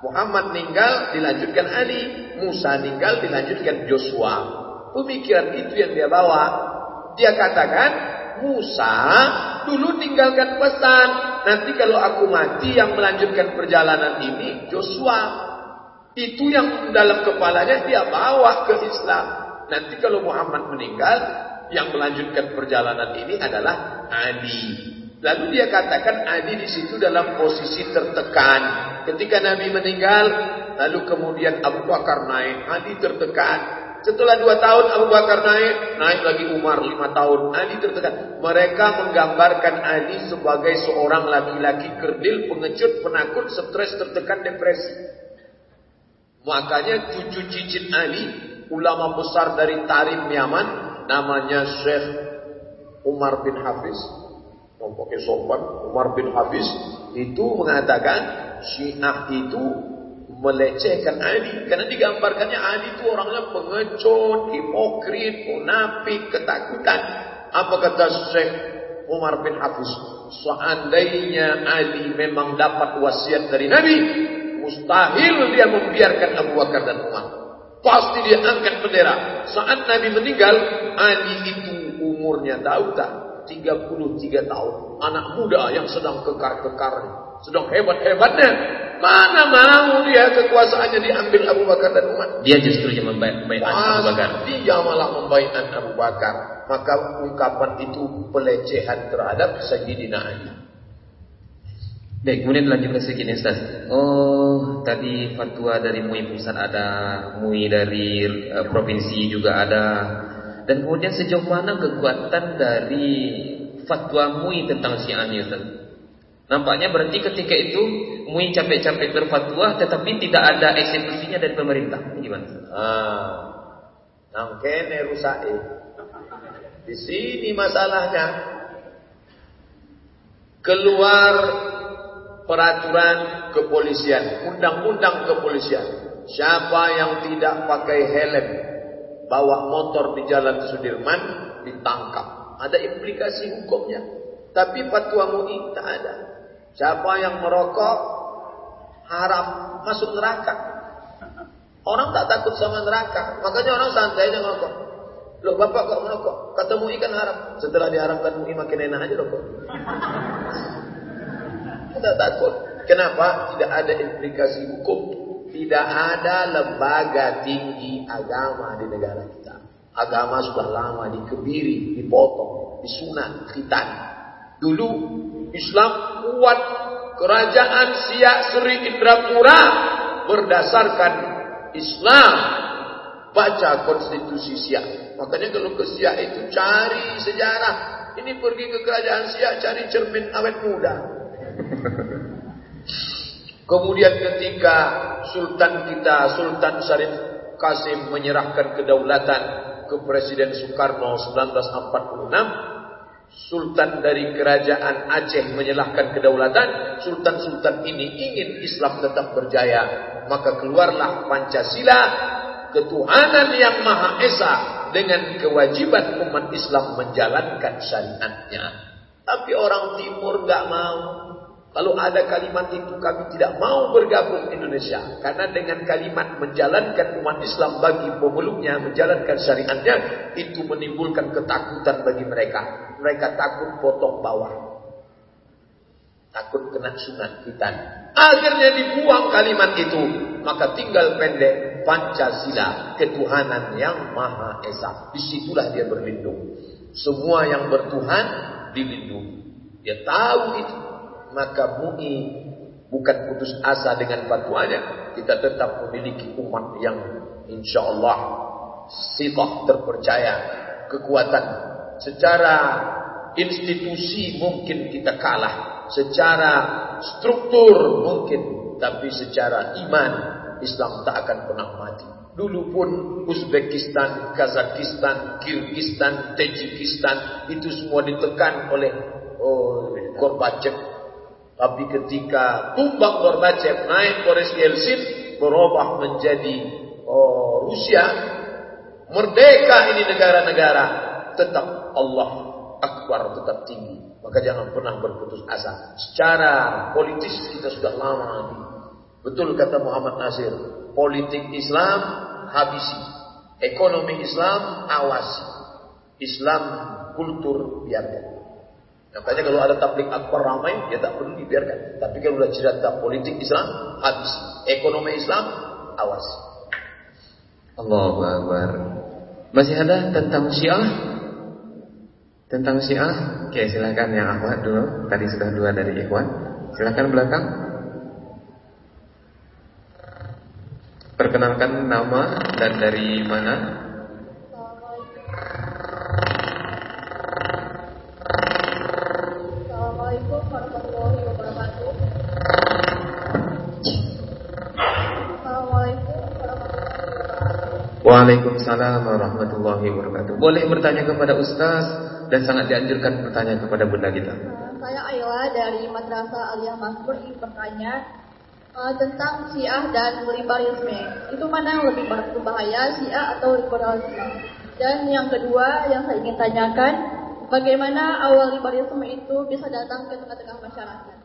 Muhammad meninggal, dilanjutkan Ali. Musa meninggal, dilanjutkan Joshua. Pemikiran itu yang dia bawa. Dia katakan, Musa dulu tinggalkan pesan. Nanti kalau aku mati yang melanjutkan perjalanan ini Joshua. Itu yang dalam kepalanya dia bawa ke Islam. Nanti kalau Muhammad meninggal, yang melanjutkan perjalanan ini adalah Ali. Lalu dia katakan Ali di situ dalam posisi tertekan. Ketika Nabi meninggal, lalu kemudian Abu Bakar naik, Ali tertekan. Setelah dua tahun Abu Bakar naik, naik lagi Umar lima tahun, Ali tertekan. Mereka menggambarkan Ali sebagai seorang laki-laki kerdil, pengecut, penakut, stres, tertekan, depresi. Makanya cucu cicit Ali, ulama besar dari Tarim Yaman, namanya Syekh Umar bin Hafiz. Pakai sopan, Umar bin Hafiz itu mengatakan Syiah itu melecehkan Ali karena digambarkannya Ali itu orangnya pengecut, hipokrit, munafik, ketakutan. Apa kata Syekh Umar bin Hafiz? Seandainya Ali memang dapat wasiat dari Nabi, mustahil dia membiarkan Abu Bakar dan Umar. Pasti dia angkat bendera. Saat Nabi meninggal, Ali itu umurnya tak? 33 tahun. Anak muda yang sedang kekar-kekarnya. Sedang hebat-hebatnya. Mana mau dia kekuasaannya diambil Abu Bakar dan Umar? Dia justru yang membayar Abu Bakar. Dia malah membayar Abu Bakar. Maka ungkapan itu pelecehan terhadap Sayyidina Ali. Baik, kemudian lanjutkan sedikit Ustaz. Oh, tadi fatwa dari MUI pusat ada, MUI dari uh, provinsi juga ada. Dan kemudian sejauh mana kekuatan dari fatwa MUI tentang Syiah ini Ustaz? Nampaknya berarti ketika itu MUI capek-capek berfatwa tetapi tidak ada eksekusinya dari pemerintah. Ini gimana? Ah, nangkene rusak Di sini masalahnya. Keluar peraturan kepolisian, undang-undang kepolisian. Siapa yang tidak pakai helm bawa motor di jalan Sudirman ditangkap. Ada implikasi hukumnya. Tapi fatwa MUI tak ada. Siapa yang merokok haram masuk neraka. Orang tak takut sama neraka. Makanya orang santai aja ngerokok. Loh bapak kok merokok? Kata MUI kan haram. Setelah diharamkan MUI makin enak aja rokok. Tidak takut. Kenapa? Tidak ada implikasi hukum. Tidak ada lembaga tinggi agama di negara kita. Agama sudah lama dikebiri, dipotong, disunat, khitan. Dulu Islam kuat kerajaan Siak Sri Indrapura berdasarkan Islam baca konstitusi Siak. Makanya kalau ke Siak itu cari sejarah. Ini pergi ke kerajaan Siak cari cermin awet muda. Kemudian ketika Sultan kita, Sultan Syarif Kasim menyerahkan kedaulatan ke Presiden Soekarno 1946, Sultan dari kerajaan Aceh menyerahkan kedaulatan, Sultan-Sultan ini ingin Islam tetap berjaya, maka keluarlah Pancasila, ketuhanan yang Maha Esa dengan kewajiban umat Islam menjalankan syariatnya. Tapi orang Timur nggak mau. Kalau ada kalimat itu kami tidak mau bergabung Indonesia. Karena dengan kalimat menjalankan umat Islam bagi pemeluknya, menjalankan syariatnya, itu menimbulkan ketakutan bagi mereka. Mereka takut potong bawah. Takut kena sunat kita. Akhirnya dibuang kalimat itu. Maka tinggal pendek Pancasila, ketuhanan yang Maha Esa. Di situlah dia berlindung. Semua yang bertuhan dilindungi. Dia tahu itu maka MUI bukan putus asa dengan fatwanya. Kita tetap memiliki umat yang insya Allah sifat terpercaya, kekuatan. Secara institusi mungkin kita kalah, secara struktur mungkin, tapi secara iman Islam tak akan pernah mati. Dulu pun Uzbekistan, Kazakhstan, Kyrgyzstan, Tajikistan itu semua ditekan oleh oh, Gorbachev. Tapi ketika tumbang Gorbachev naik Boris Yeltsin berubah menjadi oh, Rusia, merdeka ini negara-negara, tetap Allah Akbar tetap tinggi. Maka jangan pernah berputus asa. Secara politis kita sudah lama lagi. Betul kata Muhammad Nasir, politik Islam habisi, ekonomi Islam awasi, Islam kultur biarkan. Makanya kalau ada tablik akbar ramai, ya tak perlu dibiarkan. Tapi kalau sudah cerita politik Islam, habis. Ekonomi Islam, awas. Allahu Akbar. Masih ada tentang Syiah? Tentang Syiah? Oke, silakan yang Ahmad dulu. Tadi sudah dua dari Ikhwan. Silakan belakang. Perkenalkan nama dan dari mana? Assalamualaikum warahmatullahi wabarakatuh. Assalamualaikum warahmatullahi wabarakatuh. Waalaikumsalam warahmatullahi wabarakatuh. Boleh bertanya kepada Ustaz dan sangat dianjurkan bertanya kepada bunda kita. Uh, Saya Ayla dari Madrasah Aliyah Masmur ingin bertanya uh, tentang Syiah dan liberalisme. Itu mana yang lebih berbahaya, Syiah atau liberalisme? Dan yang kedua yang saya ingin tanyakan, bagaimana awal liberalisme itu bisa datang ke tengah-tengah masyarakat?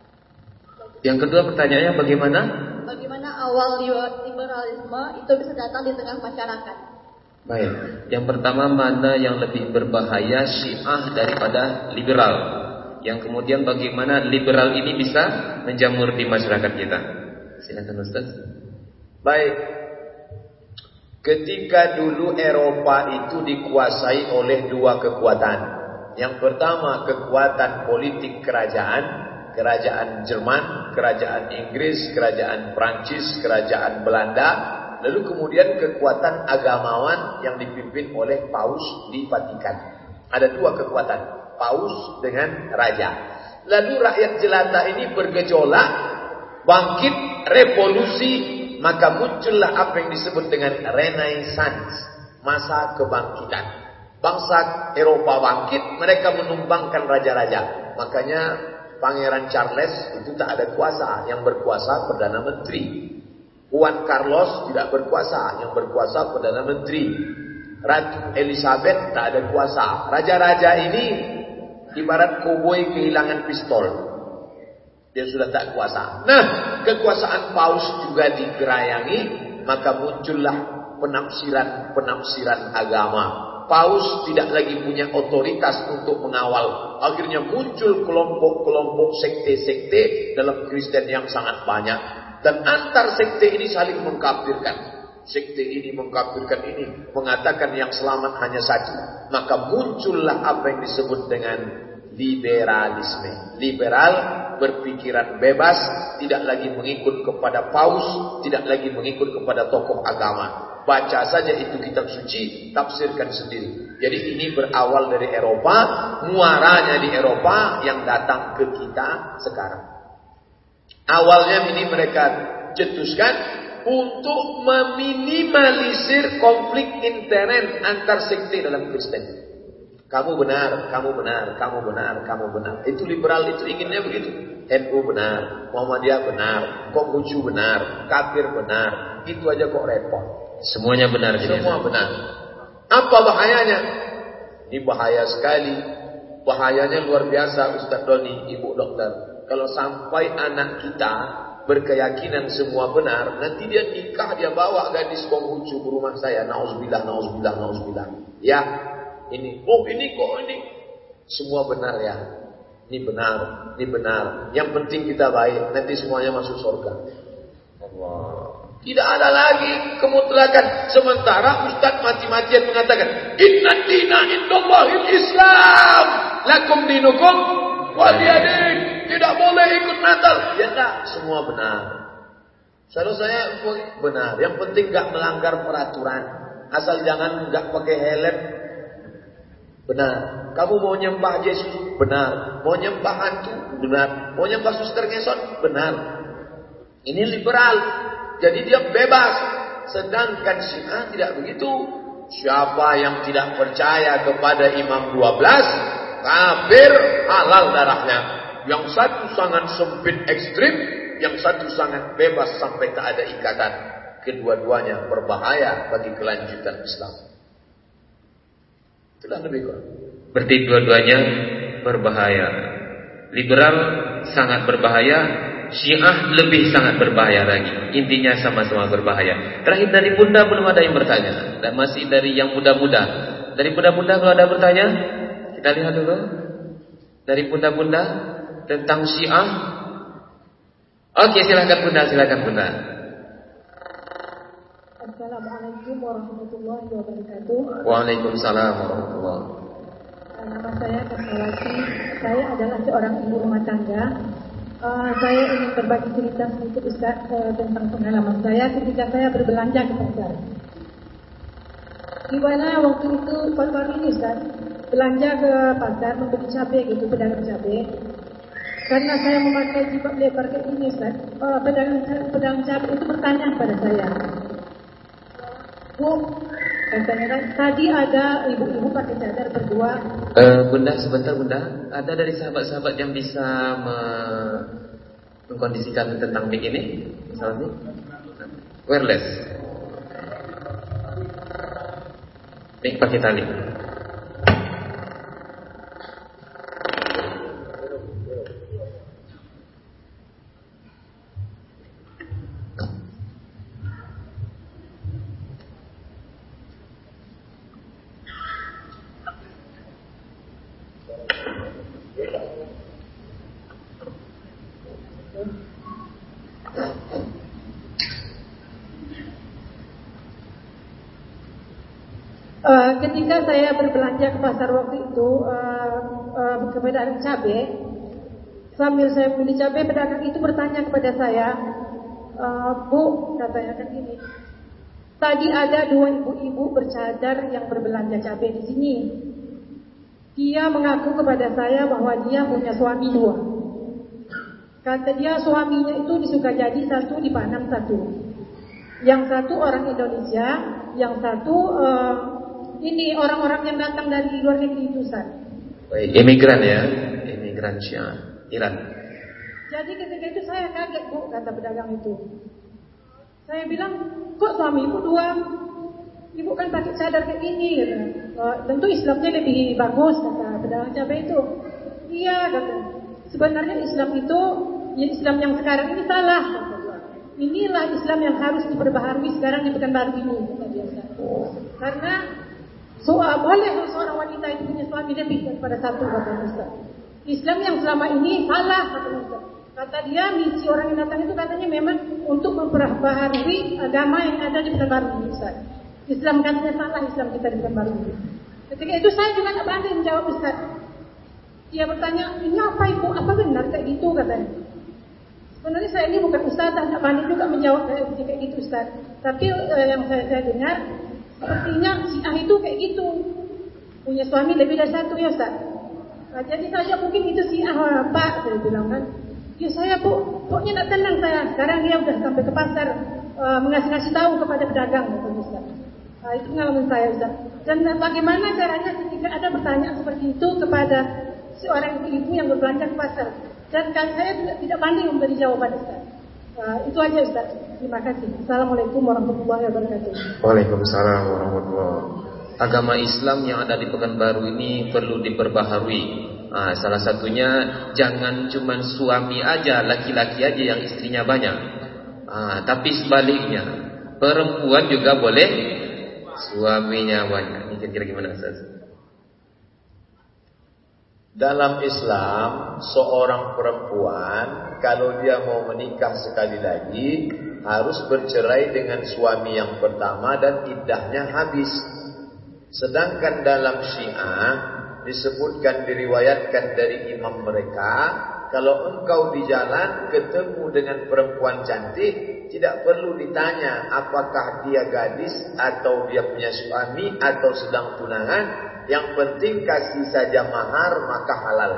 Yang kedua pertanyaannya bagaimana? Bagaimana awal liberalisme itu bisa datang di tengah masyarakat? Baik. Yang pertama mana yang lebih berbahaya Syiah daripada liberal? Yang kemudian bagaimana liberal ini bisa menjamur di masyarakat kita? Silakan Ustaz. Baik. Ketika dulu Eropa itu dikuasai oleh dua kekuatan. Yang pertama kekuatan politik kerajaan, kerajaan Jerman, kerajaan Inggris, kerajaan Prancis, kerajaan Belanda, lalu kemudian kekuatan agamawan yang dipimpin oleh Paus di Vatikan. Ada dua kekuatan, Paus dengan raja. Lalu rakyat jelata ini bergejolak, bangkit, revolusi, maka muncullah apa yang disebut dengan Renaissance, masa kebangkitan. Bangsa Eropa bangkit, mereka menumbangkan raja-raja. Makanya Pangeran Charles itu tak ada kuasa, yang berkuasa Perdana Menteri. Juan Carlos tidak berkuasa, yang berkuasa Perdana Menteri. Ratu Elizabeth tak ada kuasa. Raja-raja ini ibarat koboi kehilangan pistol. Dia sudah tak kuasa. Nah, kekuasaan paus juga digerayangi, maka muncullah penafsiran-penafsiran agama. Paus tidak lagi punya otoritas untuk mengawal. Akhirnya muncul kelompok-kelompok sekte-sekte dalam Kristen yang sangat banyak. Dan antar sekte ini saling mengkafirkan. Sekte ini mengkafirkan ini. Mengatakan yang selamat hanya satu. Maka muncullah apa yang disebut dengan liberalisme. Liberal berpikiran bebas, tidak lagi mengikut kepada paus, tidak lagi mengikut kepada tokoh agama. Baca saja itu kitab suci, tafsirkan sendiri. Jadi ini berawal dari Eropa, muaranya di Eropa yang datang ke kita sekarang. Awalnya ini mereka cetuskan untuk meminimalisir konflik intern antar sekte dalam Kristen. Kamu benar, kamu benar, kamu benar, kamu benar. Itu liberal itu inginnya begitu. NU benar, Muhammadiyah benar, Konghucu benar, kafir benar. Itu aja kok repot. Semuanya benar. Semua benar. Apa bahayanya? Ini bahaya sekali. Bahayanya luar biasa Ustaz Doni, Ibu Dokter. Kalau sampai anak kita berkeyakinan semua benar, nanti dia nikah, dia bawa gadis Konghucu ke rumah saya. Nauzubillah, nauzubillah, nauzubillah. Ya, ini, oh ini kok ini. Semua benar ya. Ini benar, ini benar. Yang penting kita baik, nanti semuanya masuk surga. Allah. Tidak ada lagi kemutlakan. Sementara Ustaz mati-matian mengatakan, Inna dina indallahil Islam. Lakum dinukum waliyadin. Tidak boleh ikut Natal. Ya tak, semua benar. Selalu saya benar. Yang penting gak melanggar peraturan. Asal jangan gak pakai helm. Benar. Kamu mau nyembah Yesus? Benar. Mau nyembah hantu? Benar. Mau nyembah suster ngesot? Benar. Ini liberal. Jadi dia bebas. Sedangkan Syiah tidak begitu. Siapa yang tidak percaya kepada Imam 12, kafir halal darahnya. Yang satu sangat sempit ekstrim, yang satu sangat bebas sampai tak ada ikatan. Kedua-duanya berbahaya bagi kelanjutan Islam. Itulah lebih kurang. Berarti dua-duanya berbahaya. Liberal sangat berbahaya, Syiah lebih sangat berbahaya lagi. Intinya sama-sama berbahaya. Terakhir dari bunda belum ada yang bertanya. Dan masih dari yang muda-muda. Dari bunda-bunda kalau ada bertanya, kita lihat dulu. Dari bunda-bunda tentang Syiah. Oke, silakan bunda, silakan bunda. Assalamualaikum warahmatullahi wabarakatuh. Waalaikumsalam warahmatullahi wabarakatuh. Nama saya Kasawati. Saya adalah seorang ibu rumah tangga Uh, saya ingin berbagi cerita sedikit Ustaz uh, tentang pengalaman saya ketika saya berbelanja ke pasar. Di mana waktu itu baru-baru ini Ustaz, belanja ke pasar membeli cabai gitu, pedagang cabai. Karena saya memakai jilbab lebar kayak ini Ustaz, uh, pedagang, pedagang cabai itu bertanya kepada saya, Bu, kan, tadi ada ibu-ibu pakai cadar berdua. Uh, bunda, sebentar bunda, ada dari sahabat-sahabat yang bisa me mengkondisikan tentang mic ini? Misalnya, wireless. Mic pakai tali. Ketika saya berbelanja ke pasar waktu itu uh, uh, ke pedagang cabai, sambil saya beli cabai, pedagang itu bertanya kepada saya, uh, Bu, katanya kan gini, tadi ada dua ibu-ibu bercadar yang berbelanja cabai di sini. Dia mengaku kepada saya bahwa dia punya suami dua. Kata dia suaminya itu disuka jadi satu di Panam satu. Yang satu orang Indonesia, yang satu uh, ini orang-orang yang datang dari luar negeri itu Ustaz. Baik, imigran ya, imigran Syiah, Iran. Jadi ketika itu saya kaget bu, kata pedagang itu. Saya bilang, kok suami ibu dua? ibu kan pakai cadar kayak gini gitu. Oh, tentu Islamnya lebih bagus kata pedagang cabai itu. Iya kata. Sebenarnya Islam itu ya Islam yang sekarang ini salah kata. Inilah Islam yang harus diperbaharui sekarang di Pekanbaru ini kata dia. Karena so, boleh seorang wanita itu punya suami lebih daripada satu kata Ustaz. Islam yang selama ini salah kata Ustaz. Kata dia misi orang yang datang itu katanya memang untuk memperbaharui agama yang ada di Pekanbaru Ustaz. Islam katanya salah Islam kita di Pekanbaru. Ketika itu saya juga tak berani menjawab Ustaz. Dia bertanya, ini apa ibu? Apa benar kayak gitu katanya. Sebenarnya saya ini bukan Ustaz, tak berani juga menjawab kayak gitu Ustaz. Tapi eh, yang saya, saya dengar, sepertinya si Ah itu kayak gitu. Punya suami lebih dari satu ya Ustaz. Nah, jadi saja mungkin itu si Ah Pak, saya bilang kan. Ya saya bu, pokoknya tidak tenang saya. Sekarang dia udah sampai ke pasar uh, mengasih-ngasih tahu kepada pedagang, gitu, Ustaz. Nah, itu pengalaman saya, Ustaz. Dan bagaimana caranya ketika ada pertanyaan seperti itu kepada seorang ibu yang berbelanja ke pasar? Dan kan saya tidak, tidak pandai memberi jawaban, Ustaz. Uh, itu aja, Ustaz. Terima kasih. Assalamualaikum warahmatullahi wabarakatuh. Waalaikumsalam warahmatullahi wabarakatuh. Agama Islam yang ada di Pekanbaru ini perlu diperbaharui. Nah, salah satunya jangan cuma suami aja, laki-laki aja yang istrinya banyak. Nah, tapi sebaliknya, perempuan juga boleh suaminya banyak. Ini kira-kira gimana Ustaz? Dalam Islam, seorang perempuan kalau dia mau menikah sekali lagi harus bercerai dengan suami yang pertama dan iddahnya habis. Sedangkan dalam Syiah disebutkan diriwayatkan dari imam mereka, kalau engkau di jalan ketemu dengan perempuan cantik, tidak perlu ditanya apakah dia gadis atau dia punya suami atau sedang tunangan, yang penting kasih saja mahar maka halal.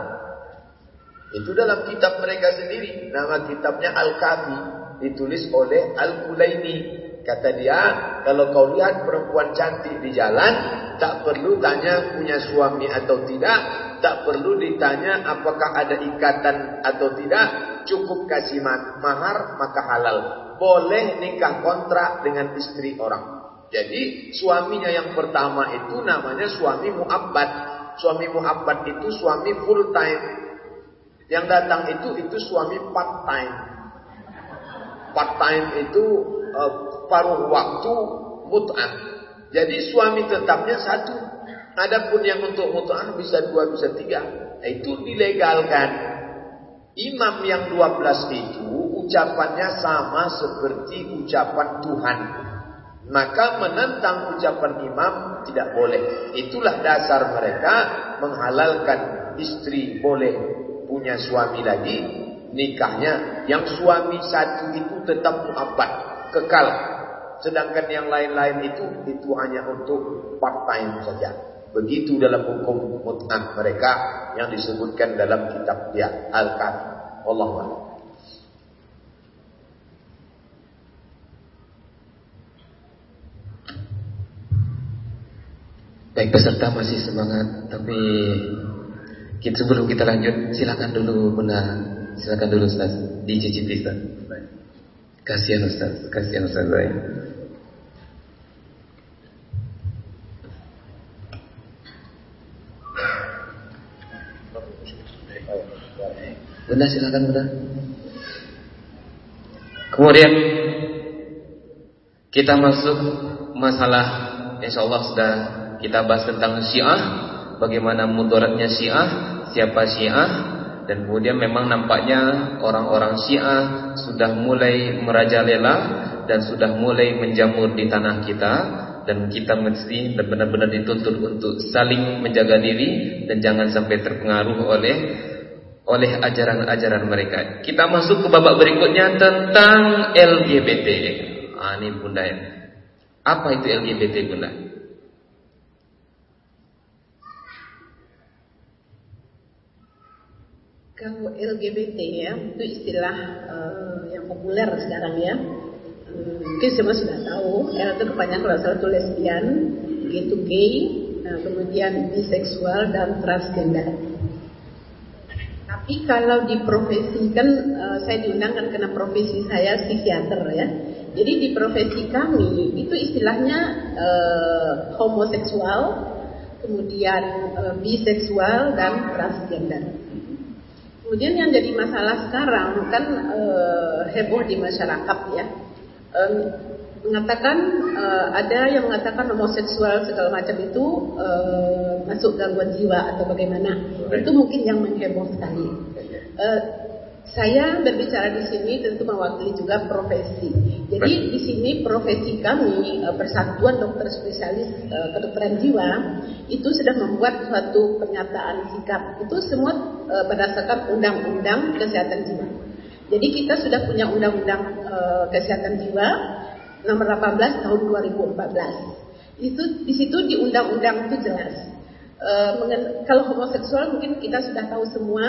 Itu dalam kitab mereka sendiri. Nama kitabnya Al-Kafi. Ditulis oleh Al-Kulaini. Kata dia, kalau kau lihat perempuan cantik di jalan, tak perlu tanya punya suami atau tidak. Tak perlu ditanya apakah ada ikatan atau tidak. Cukup kasih mahar maka halal. Boleh nikah kontrak dengan istri orang. Jadi suaminya yang pertama itu namanya suami muabbad. Suami muabbad itu suami full time. Yang datang itu itu suami part time. Part time itu uh, paruh waktu mut'ah. Jadi suami tetapnya satu. Adapun yang untuk mut'ah bisa dua, bisa tiga. Nah, itu dilegalkan. Imam yang 12 itu ucapannya sama seperti ucapan Tuhan. Maka menentang ucapan imam tidak boleh. Itulah dasar mereka menghalalkan istri boleh punya suami lagi. Nikahnya yang suami satu itu tetap muabbad, kekal. Sedangkan yang lain-lain itu itu hanya untuk part time saja. Begitu dalam hukum mut'ah mereka yang disebutkan dalam kitab dia Al-Kafi. Allah Baik peserta masih semangat, tapi kita, sebelum kita lanjut, silakan dulu Bunda, silakan dulu Ustaz, dicicipi Ustaz. Kasihan Ustaz, kasihan Ustaz baik. Bunda silakan Bunda. Kemudian kita masuk masalah Insya Allah sudah kita bahas tentang Syiah, bagaimana mudaratnya Syiah, siapa Syiah, dan kemudian memang nampaknya orang-orang Syiah sudah mulai merajalela dan sudah mulai menjamur di tanah kita dan kita mesti benar-benar dituntut untuk saling menjaga diri dan jangan sampai terpengaruh oleh oleh ajaran-ajaran mereka. Kita masuk ke babak berikutnya tentang LGBT. Ah, ini Bunda ya. Apa itu LGBT Bunda? Kalau LGBT ya, itu istilah uh, yang populer sekarang ya. Hmm, mungkin semua sudah tahu, L itu kepanjangan kalau salah itu lesbian, itu gay, nah, kemudian biseksual dan transgender. Tapi kalau di profesi kan uh, saya diundangkan karena profesi saya psikiater ya. Jadi di profesi kami itu istilahnya uh, homoseksual, kemudian uh, biseksual dan transgender. Kemudian yang jadi masalah sekarang kan uh, heboh di masyarakat ya. Um, mengatakan uh, ada yang mengatakan homoseksual segala macam itu uh, masuk gangguan jiwa atau bagaimana itu mungkin yang mengheboh sekali. Uh, saya berbicara di sini tentu mewakili juga profesi. Jadi di sini profesi kami Persatuan Dokter Spesialis Kedokteran Jiwa itu sudah membuat suatu pernyataan sikap. Itu semua berdasarkan Undang-Undang Kesehatan Jiwa. Jadi kita sudah punya Undang-Undang Kesehatan Jiwa nomor 18 tahun 2014. Itu di situ di undang-undang itu jelas. E, kalau homoseksual mungkin kita sudah tahu semua,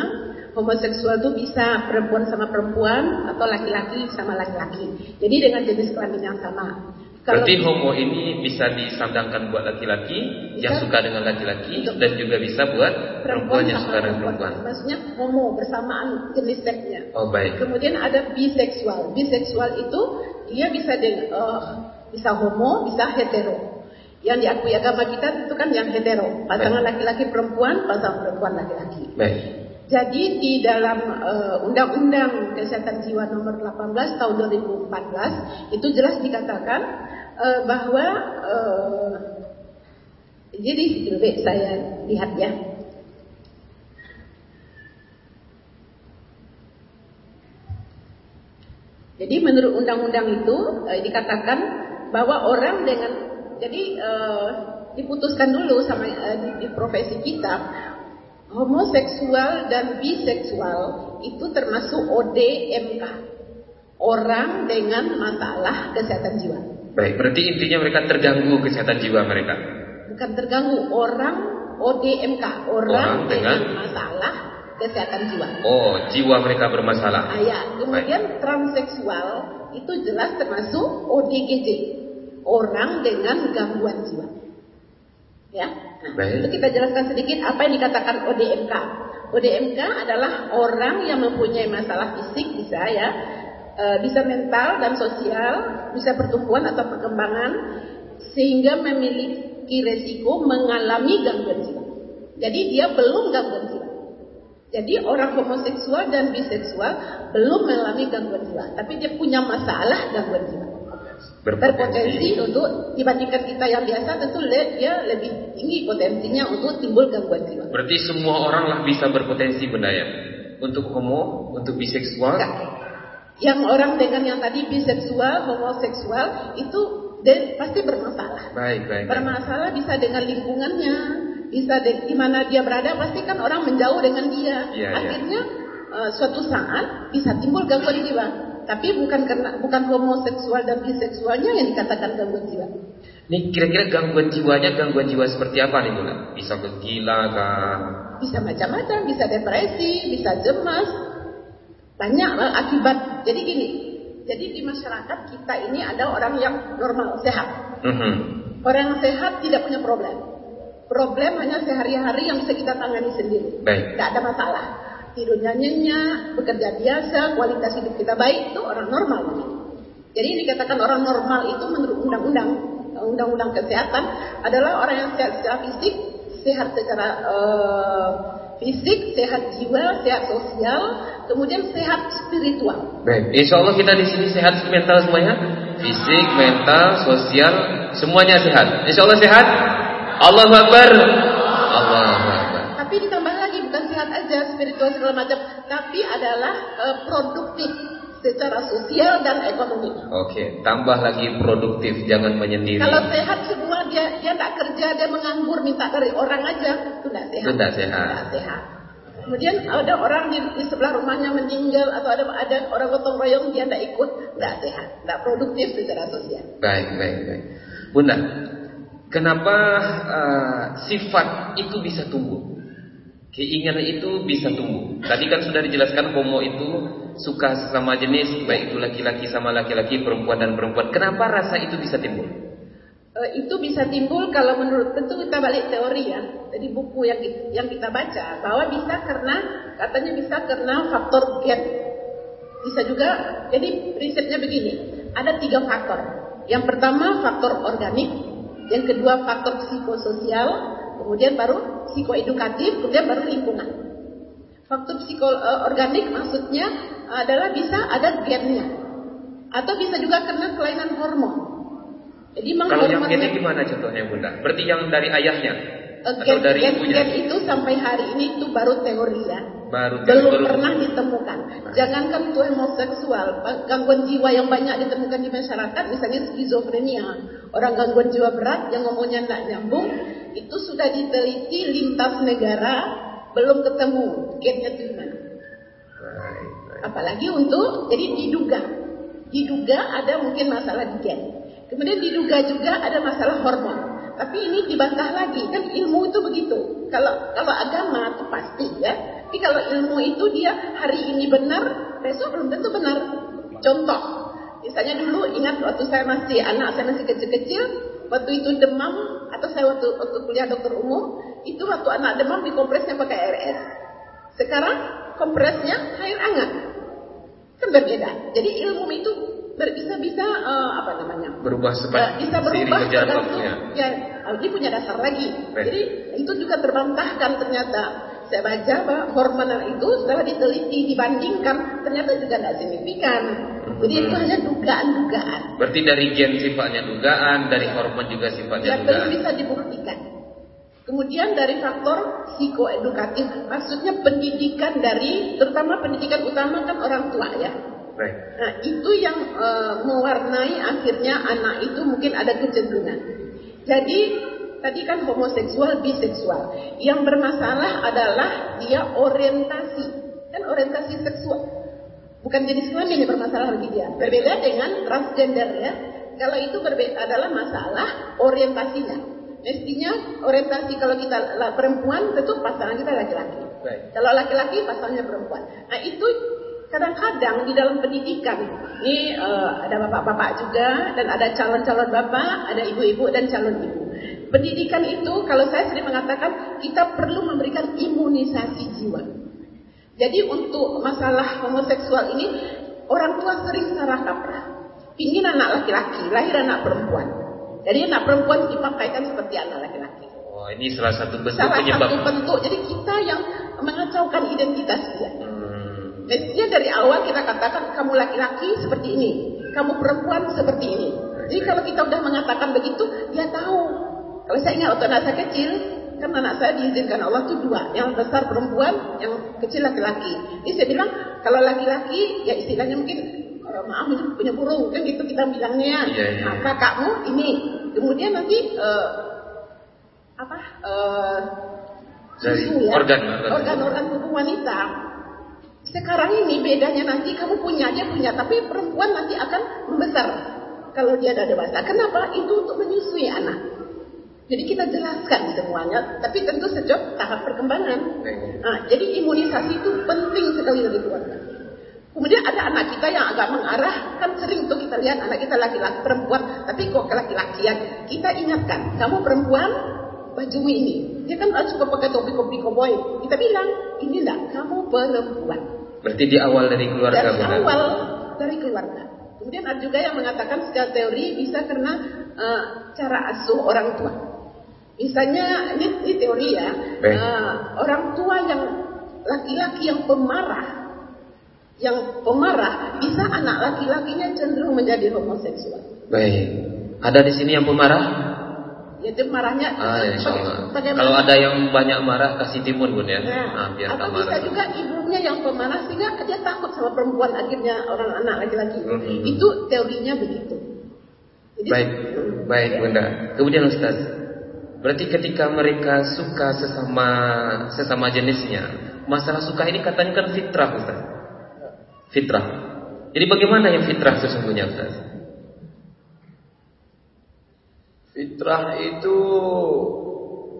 homoseksual itu bisa perempuan sama perempuan atau laki-laki sama laki-laki. Jadi dengan jenis kelamin yang sama. Kalau Berarti homo ini bisa disandangkan buat laki-laki yang suka dengan laki-laki dan juga bisa buat perempuan, yang suka dengan perempuan. Maksudnya homo bersamaan jenis seksnya. Oh baik. Kemudian ada biseksual. Biseksual itu dia bisa de, uh, bisa homo, bisa hetero. Yang diakui agama kita itu kan yang hetero, pasangan laki-laki perempuan, pasangan perempuan laki-laki. Jadi di dalam uh, Undang-Undang Kesehatan Jiwa Nomor 18 Tahun 2014 itu jelas dikatakan uh, bahwa uh, jadi lebih saya lihat ya. Jadi menurut undang-undang itu uh, dikatakan bahwa orang dengan jadi uh, diputuskan dulu sama uh, di, di profesi kita homoseksual dan biseksual itu termasuk ODMK orang dengan masalah kesehatan jiwa. Baik, berarti intinya mereka terganggu kesehatan jiwa mereka. Bukan terganggu, orang ODMK orang, orang dengan, dengan masalah kesehatan jiwa. Oh, jiwa mereka bermasalah. Ah, ya. Kemudian Baik. transseksual itu jelas termasuk ODGJ orang dengan gangguan jiwa. Ya. Nah, Baik. itu kita jelaskan sedikit apa yang dikatakan ODMK. ODMK adalah orang yang mempunyai masalah fisik bisa ya, e, bisa mental dan sosial, bisa pertumbuhan atau perkembangan sehingga memiliki resiko mengalami gangguan jiwa. Jadi dia belum gangguan jiwa. Jadi orang homoseksual dan biseksual belum mengalami gangguan jiwa, tapi dia punya masalah gangguan jiwa berpotensi untuk dibandingkan kita yang biasa tentu dia lebih tinggi potensinya untuk timbul gangguan jiwa. Berarti semua orang lah bisa berpotensi benda ya? Untuk homo, untuk biseksual? Enggak. Yang orang dengan yang tadi biseksual, homoseksual itu dia pasti bermasalah. Baik, baik. Bermasalah bisa dengan lingkungannya, bisa di mana dia berada pasti kan orang menjauh dengan dia. Ya, Akhirnya ya. Uh, suatu saat bisa timbul gangguan jiwa. Tapi bukan karena bukan homoseksual dan biseksualnya yang dikatakan gangguan jiwa. Ini kira-kira gangguan jiwanya gangguan jiwa seperti apa nih Bunda? Bisa kegila kan? Bisa macam-macam, bisa depresi, bisa cemas. Banyak lah akibat. Jadi gini, jadi di masyarakat kita ini ada orang yang normal, sehat. Mm -hmm. Orang sehat tidak punya problem. Problem hanya sehari-hari yang bisa kita tangani sendiri. Baik. Tidak ada masalah tidurnya nyenyak, bekerja biasa, kualitas hidup kita baik, itu orang normal. Jadi dikatakan orang normal itu menurut undang-undang, undang-undang kesehatan adalah orang yang sehat secara fisik, sehat secara uh, fisik, sehat jiwa, sehat sosial, kemudian sehat spiritual. Baik, insya Allah kita di sini sehat mental semuanya, fisik, mental, sosial, semuanya sehat. Insya Allah sehat. Allah Akbar. Allah Akbar. Tapi ditambah aja spiritual segala macam, tapi adalah uh, produktif secara sosial dan ekonomi. Oke, okay. tambah lagi produktif, jangan menyendiri. Kalau sehat semua dia dia tidak kerja, dia menganggur minta dari orang aja, itu tidak sehat. Tidak sehat. Tidak sehat. Kemudian ada orang di, di sebelah rumahnya meninggal atau ada ada orang gotong royong dia tidak ikut, tidak sehat, tidak produktif secara sosial. Baik, baik, baik. Bunda, kenapa uh, sifat itu bisa tumbuh? Keinginan itu bisa tumbuh. Tadi kan sudah dijelaskan homo itu suka sama jenis, baik itu laki-laki sama laki-laki, perempuan dan perempuan. Kenapa rasa itu bisa timbul? Uh, itu bisa timbul kalau menurut tentu kita balik teori ya. Jadi buku yang yang kita baca bahwa bisa karena katanya bisa karena faktor gen. bisa juga, jadi prinsipnya begini, ada tiga faktor. Yang pertama faktor organik, yang kedua faktor psikososial, kemudian baru psikoedukatif, kemudian baru lingkungan. Faktor psikoorganik maksudnya adalah bisa ada gennya, atau bisa juga karena kelainan hormon. Jadi kalau yang gennya gimana contohnya bunda? Berarti yang dari ayahnya? Gen, dari gen, gen itu sampai hari ini itu baru teori ya. Baru belum pernah ditemukan. Jangankan itu homoseksual, gangguan jiwa yang banyak ditemukan di masyarakat, misalnya skizofrenia, orang gangguan jiwa berat yang ngomongnya tidak nyambung, itu sudah diteliti lintas negara, belum ketemu gennya itu gimana. Apalagi untuk, jadi diduga, diduga ada mungkin masalah di gen. Kemudian diduga juga ada masalah hormon. Tapi ini dibantah lagi, kan ilmu itu begitu. Kalau kalau agama itu pasti ya. Tapi kalau ilmu itu dia hari ini benar, besok belum tentu benar. Contoh, misalnya dulu ingat waktu saya masih anak saya masih kecil-kecil, waktu itu demam atau saya waktu waktu kuliah dokter umum, itu waktu anak demam dikompresnya pakai RS. Sekarang kompresnya air hangat. Kan berbeda. Jadi ilmu itu bisa bisa uh, apa namanya berubah uh, bisa berubah tergantung ya dia punya dasar lagi Baik. jadi itu juga terbantahkan ternyata saya baca bahwa hormonal itu setelah diteliti dibandingkan ternyata juga tidak signifikan jadi itu hmm. hanya dugaan-dugaan berarti dari gen sifatnya dugaan dari hormon juga sifatnya ya, dugaan bisa dibuktikan Kemudian dari faktor psikoedukatif, maksudnya pendidikan dari, terutama pendidikan utama kan orang tua ya. Nah, itu yang e, mewarnai akhirnya anak itu mungkin ada kecenderungan. Jadi tadi kan homoseksual, biseksual. Yang bermasalah adalah dia orientasi. Kan orientasi seksual. Bukan jenis kelamin yang bermasalah bagi dia. Berbeda dengan transgender ya. Kalau itu berbeda adalah masalah orientasinya. Mestinya orientasi kalau kita perempuan tentu pasangan kita laki-laki. Kalau laki-laki pasangannya perempuan. Nah itu kadang-kadang di dalam pendidikan ini uh, ada bapak-bapak juga dan ada calon-calon bapak, ada ibu-ibu dan calon ibu. Pendidikan itu kalau saya sering mengatakan kita perlu memberikan imunisasi jiwa. Jadi untuk masalah homoseksual ini orang tua sering salah kaprah. Ingin anak laki-laki, lahir anak perempuan. Jadi anak perempuan dipakaikan seperti anak laki-laki. Oh, ini salah satu bentuk salah penyebab. satu bentuk. Jadi kita yang mengacaukan identitas dia. Mestinya dari awal kita katakan kamu laki-laki seperti ini, kamu perempuan seperti ini. Jadi kalau kita sudah mengatakan begitu, dia tahu. Kalau saya ingat waktu anak saya kecil, kan anak saya diizinkan Allah itu dua, yang besar perempuan, yang kecil laki-laki. Jadi saya bilang kalau laki-laki ya istilahnya mungkin maaf punya burung kan gitu kita bilangnya. Iya, iya. Nah, kakakmu ini, kemudian nanti uh, apa? Uh, susu ya, organ-organ tubuh wanita sekarang ini bedanya nanti kamu punya, dia punya, tapi perempuan nanti akan membesar kalau dia ada dewasa. Kenapa? Itu untuk menyusui anak. Jadi kita jelaskan semuanya, tapi tentu sejauh tahap perkembangan. Nah, jadi imunisasi itu penting sekali dari keluarga. Kemudian ada anak kita yang agak mengarah, kan sering tuh kita lihat anak kita laki-laki perempuan, tapi kok kelaki-lakian. Kita ingatkan, kamu perempuan, bajumu ini. Dia kan suka pakai topi-topi koboi. Kita bilang, ini enggak, kamu perempuan. Berarti di awal dari keluarga Dari benar? awal dari keluarga. Kemudian ada juga yang mengatakan secara teori bisa karena uh, cara asuh orang tua. Misalnya ini, ini teori ya, uh, orang tua yang laki-laki yang pemarah, yang pemarah bisa anak laki-lakinya cenderung menjadi homoseksual. Baik, ada di sini yang pemarah? Itu marahnya. Ah, ya, Kalau ada yang banyak marah kasih timun bun ya. Nah, nah biar atau bisa juga ibunya yang pemarah sehingga dia takut sama perempuan akhirnya orang anak laki-laki. Mm -hmm. Itu teorinya begitu. Jadi, baik, baik bunda. Kemudian Ustaz, berarti ketika mereka suka sesama sesama jenisnya, masalah suka ini katanya kan fitrah Ustaz. Fitrah. Jadi bagaimana yang fitrah sesungguhnya Ustaz? Fitrah itu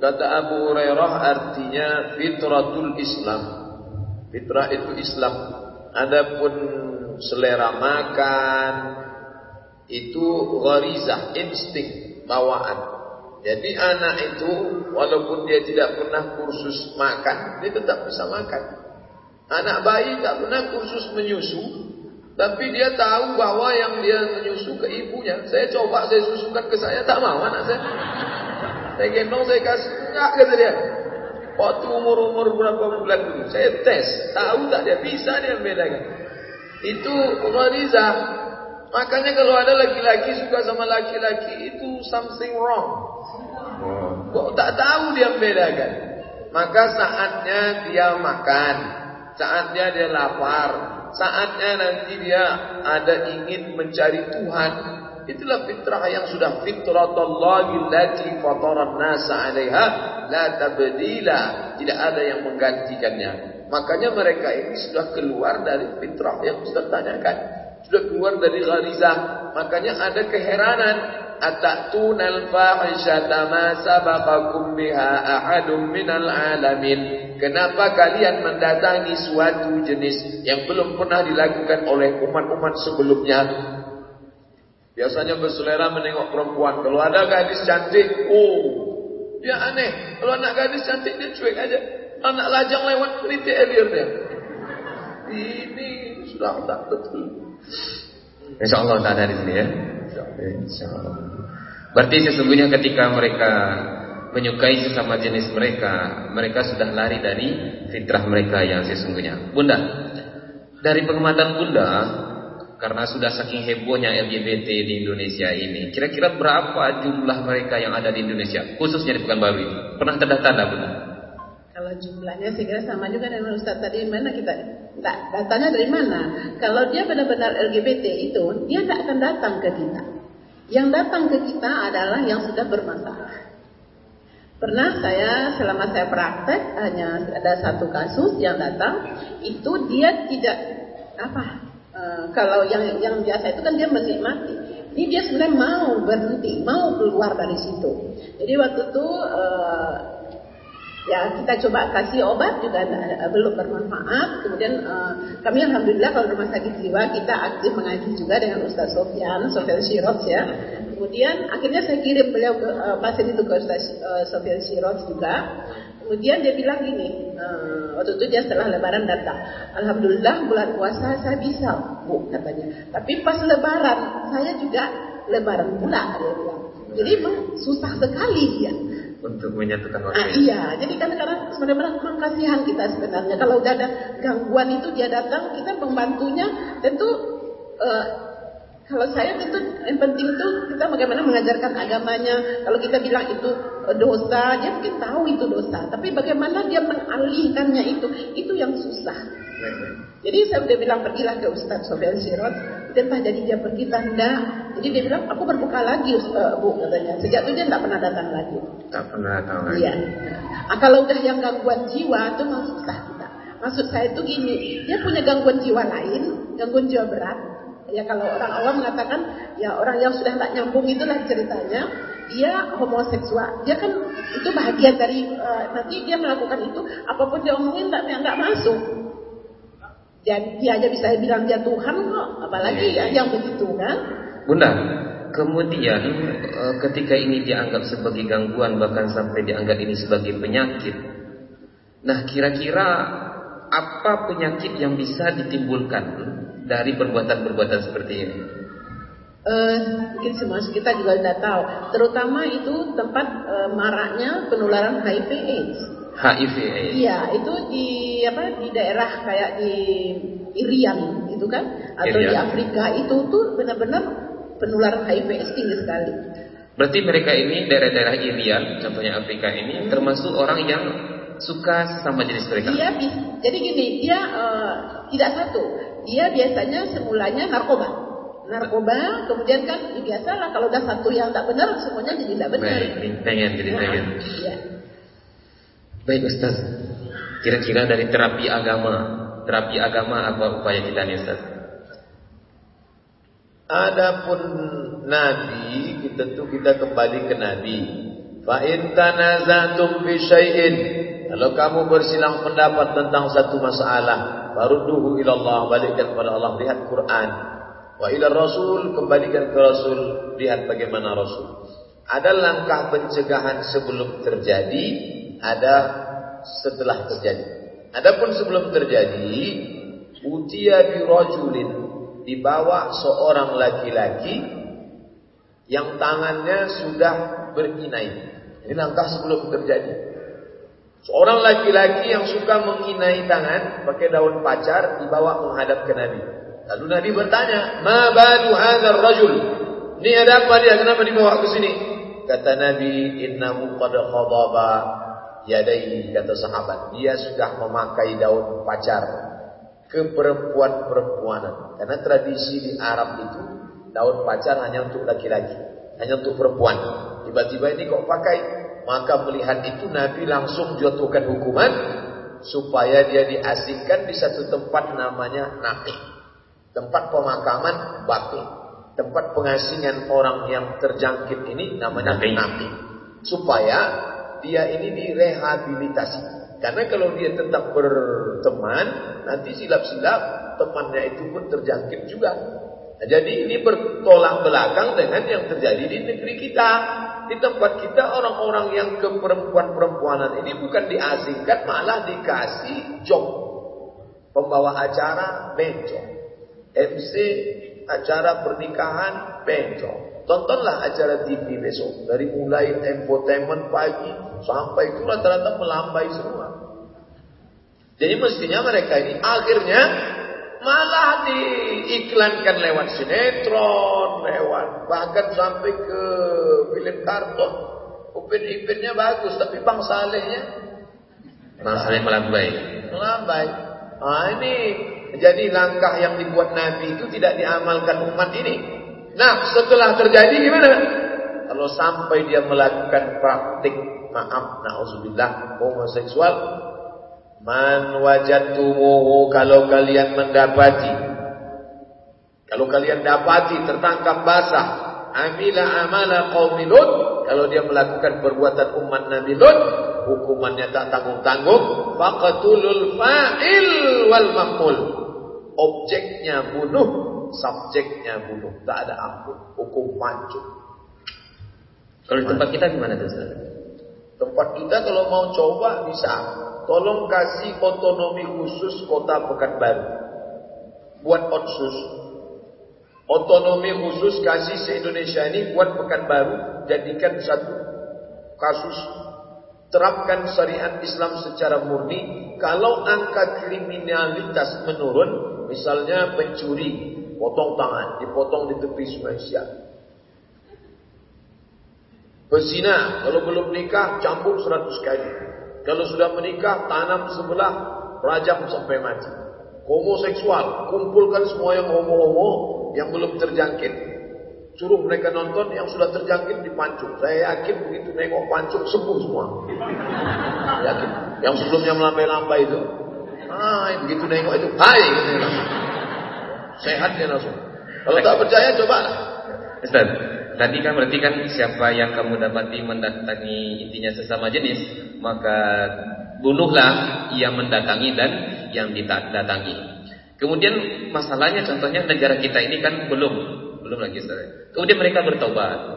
kata Abu Hurairah artinya fitratul Islam. Fitrah itu Islam. Adapun selera makan itu gharizah, insting, bawaan. Jadi anak itu walaupun dia tidak pernah kursus makan, dia tetap bisa makan. Anak bayi tak pernah kursus menyusu, Tapi dia tahu bahwa yang dia menyusu ke ibunya. Saya coba saya susukan ke saya, tak mau anak saya. Saya gendong, saya kasih. Enggak, kata dia. Waktu umur-umur berapa bulan dulu. Saya tes. Tahu tak dia? Bisa dia membedakan. Itu Ghariza. Makanya kalau ada laki-laki suka sama laki-laki itu something wrong. Kok tak tahu dia membedakan. Maka saatnya dia makan. Saatnya dia lapar. Saatnya nanti dia ada ingin mencari Tuhan. Itulah fitrah yang sudah fitratullahi allati fataran nasa 'alaiha la tabdila. Tidak ada yang menggantikannya. Makanya mereka ini sudah keluar dari fitrah yang sudah tanyakan. Sudah keluar dari gharizah. Makanya ada keheranan Atatuna fahishata ma sabaqakum biha ahadum minal alamin. Kenapa kalian mendatangi suatu jenis yang belum pernah dilakukan oleh umat-umat sebelumnya? Biasanya berselera menengok perempuan. Kalau ada gadis cantik, oh, dia aneh. Kalau anak gadis cantik dia cuek aja. Anak lajang lewat kritik dia. Ini sudah tak betul. Insya Allah tak ada di sini ya. Insya Allah. Berarti sesungguhnya ketika mereka menyukai sesama jenis mereka, mereka sudah lari dari fitrah mereka yang sesungguhnya. Bunda, dari pengamatan Bunda, karena sudah saking hebohnya LGBT di Indonesia ini, kira-kira berapa jumlah mereka yang ada di Indonesia, khususnya di Pekanbaru ini? Pernah tanda-tanda Bunda? Kalau jumlahnya saya kira sama juga dengan Ustaz tadi mana kita tak datanya dari mana? Kalau dia benar-benar LGBT itu, dia tidak akan datang ke kita. Yang datang ke kita adalah yang sudah bermasalah. Pernah saya selama saya praktek hanya ada satu kasus yang datang itu dia tidak apa e, kalau yang yang biasa itu kan dia menikmati ini dia sebenarnya mau berhenti mau keluar dari situ jadi waktu itu e, Ya kita coba kasih obat juga uh, belum bermanfaat. Kemudian uh, kami alhamdulillah kalau rumah sakit jiwa kita aktif mengaji juga dengan Ustaz Sofyan, Sofyan Sirot ya. Kemudian akhirnya saya kirim beliau ke uh, pasien itu ke Ustaz uh, Sofyan Sirot juga. Kemudian dia bilang gini, waktu itu dia setelah lebaran datang. Alhamdulillah bulan puasa saya bisa, Bu katanya. Tapi pas lebaran saya juga lebaran pula dia bilang. Jadi memang susah sekali ya untuk menyatukan warga. Ah, iya, jadi kadang-kadang sebenarnya kurang kasihan kita sebenarnya. Kalau udah ada gangguan itu dia datang, kita membantunya tentu uh, kalau saya tentu yang penting itu kita bagaimana mengajarkan agamanya. Kalau kita bilang itu eh, dosa, dia mungkin tahu itu dosa. Tapi bagaimana dia mengalihkannya itu, itu yang susah. Jadi saya udah bilang pergilah ke Ustadz Sofian Sirot. Entah jadi dia pergi tanda. Jadi dia bilang aku berbuka lagi uh, bu katanya. Sejak itu dia tidak pernah datang lagi. Tak pernah datang lagi. Iya. Nah, kalau udah yang gangguan jiwa itu memang susah kita. Maksud saya itu gini, dia punya gangguan jiwa lain, gangguan jiwa berat. Ya kalau orang awam mengatakan ya orang yang sudah tak nyambung itulah ceritanya dia homoseksual. Dia kan itu bahagian dari uh, nanti dia melakukan itu apa pun dia omongin tak nggak masuk. Dan dia aja bisa bilang dia Tuhan kok, apalagi ya, yang begitu kan? Bunda, kemudian eh, ketika ini dianggap sebagai gangguan bahkan sampai dianggap ini sebagai penyakit. Nah, kira-kira apa penyakit yang bisa ditimbulkan dari perbuatan-perbuatan seperti ini? Uh, mungkin semua kita juga sudah tahu, terutama itu tempat uh, maraknya penularan HIV/AIDS. HIV AIDS. Iya, itu di apa di daerah kayak di Irian itu kan atau Irian. di Afrika itu tuh benar-benar penularan HIV tinggi sekali. Berarti mereka ini daerah-daerah Irian, contohnya Afrika ini hmm. termasuk orang yang suka sama jenis mereka. Iya, jadi gini, dia uh, tidak satu. Dia biasanya semulanya narkoba narkoba, kemudian kan biasalah kalau udah satu yang tak benar semuanya jadi tidak benar. Baik, pengen jadi pengen. Iya. Baik Ustaz, kira-kira dari terapi agama, terapi agama apa upaya kita nih Ustaz? Adapun Nabi, kita tuh kita kembali ke Nabi. Fa in tanazatum fi syai'in, kalau kamu bersilang pendapat tentang satu masalah, baru duhu Allah, balikkan kepada Allah, lihat Quran. Wa ila Rasul, kembalikan ke Rasul, lihat bagaimana Rasul. Ada langkah pencegahan sebelum terjadi, ada setelah terjadi. Adapun sebelum terjadi, utia bi rajulin dibawa seorang laki-laki yang tangannya sudah berinai. Ini langkah sebelum terjadi. Seorang laki-laki yang suka menginai tangan pakai daun pacar dibawa menghadap ke Nabi. Lalu Nabi bertanya, "Ma badu hadzal rajul?" Ini ada apa dia? Kenapa dibawa ke sini? Kata Nabi, "Innahu qad khadaba yadaihi," kata sahabat. Dia sudah memakai daun pacar ke perempuan-perempuanan. Karena tradisi di Arab itu daun pacar hanya untuk laki-laki, hanya untuk perempuan. Tiba-tiba ini kok pakai? Maka melihat itu Nabi langsung jatuhkan hukuman supaya dia diasingkan di satu tempat namanya Naqi. Tempat pemakaman baki. Tempat pengasingan orang yang terjangkit ini namanya Naqi. Supaya dia ini direhabilitasi. Karena kalau dia tetap berteman, nanti silap-silap temannya itu pun terjangkit juga. Nah, jadi ini bertolak belakang dengan yang terjadi di negeri kita. Di tempat kita orang-orang yang ke perempuan-perempuanan ini bukan diasingkan, malah dikasih job. Pembawa acara bencong. MC acara pernikahan bencong. Tontonlah acara TV besok. Dari mulai infotainment pagi sampai itu rata-rata melambai semua. Jadi mestinya mereka ini akhirnya malah diiklankan lewat sinetron, lewat bahkan sampai ke film karton. Upin-ipinnya bagus, tapi Bang Salehnya Bang Saleh melambai. Melambai. Nah ini jadi langkah yang dibuat Nabi itu tidak diamalkan umat ini. Nah setelah terjadi gimana? Kalau sampai dia melakukan praktik maaf, nauzubillah homoseksual, Man wajadtumuhu kalau kalian mendapati. Kalau kalian dapati tertangkap basah. Amila amala qaumi Lut. Kalau dia melakukan perbuatan umat Nabi Lut hukumannya tak tanggung-tanggung. Faqatulul fa'il wal maf'ul. Objeknya bunuh subjeknya bunuh. Tak ada ampun. Hukum pancung. Kalau di tempat kita gimana tuh tempat kita kalau mau coba bisa Tolong kasih otonomi khusus kota Pekanbaru. Buat otsus. Otonomi khusus kasih se-Indonesia ini buat Pekanbaru. Jadikan satu kasus. Terapkan syariat Islam secara murni. Kalau angka kriminalitas menurun. Misalnya pencuri. Potong tangan. Dipotong di tepi sungai siap. Pesina. Kalau belum nikah cambuk 100 kali. Kalau sudah menikah, tanam sebelah, rajam sampai mati. Homoseksual, kumpulkan semua yang homo-homo yang belum terjangkit. Suruh mereka nonton yang sudah terjangkit dipancung. Saya yakin begitu nengok pancung sembuh semua. Yakin. Yang sebelumnya melambai-lambai itu. Ah, begitu nengok itu, hai. Sehat dia langsung. Kalau tak percaya coba. Ustaz, Tadi kan berarti kan siapa yang kamu dapati mendatangi intinya sesama jenis, maka bunuhlah yang mendatangi dan yang didatangi. Kemudian masalahnya contohnya negara kita ini kan belum belum lagi Ustaz. Kemudian mereka bertobat.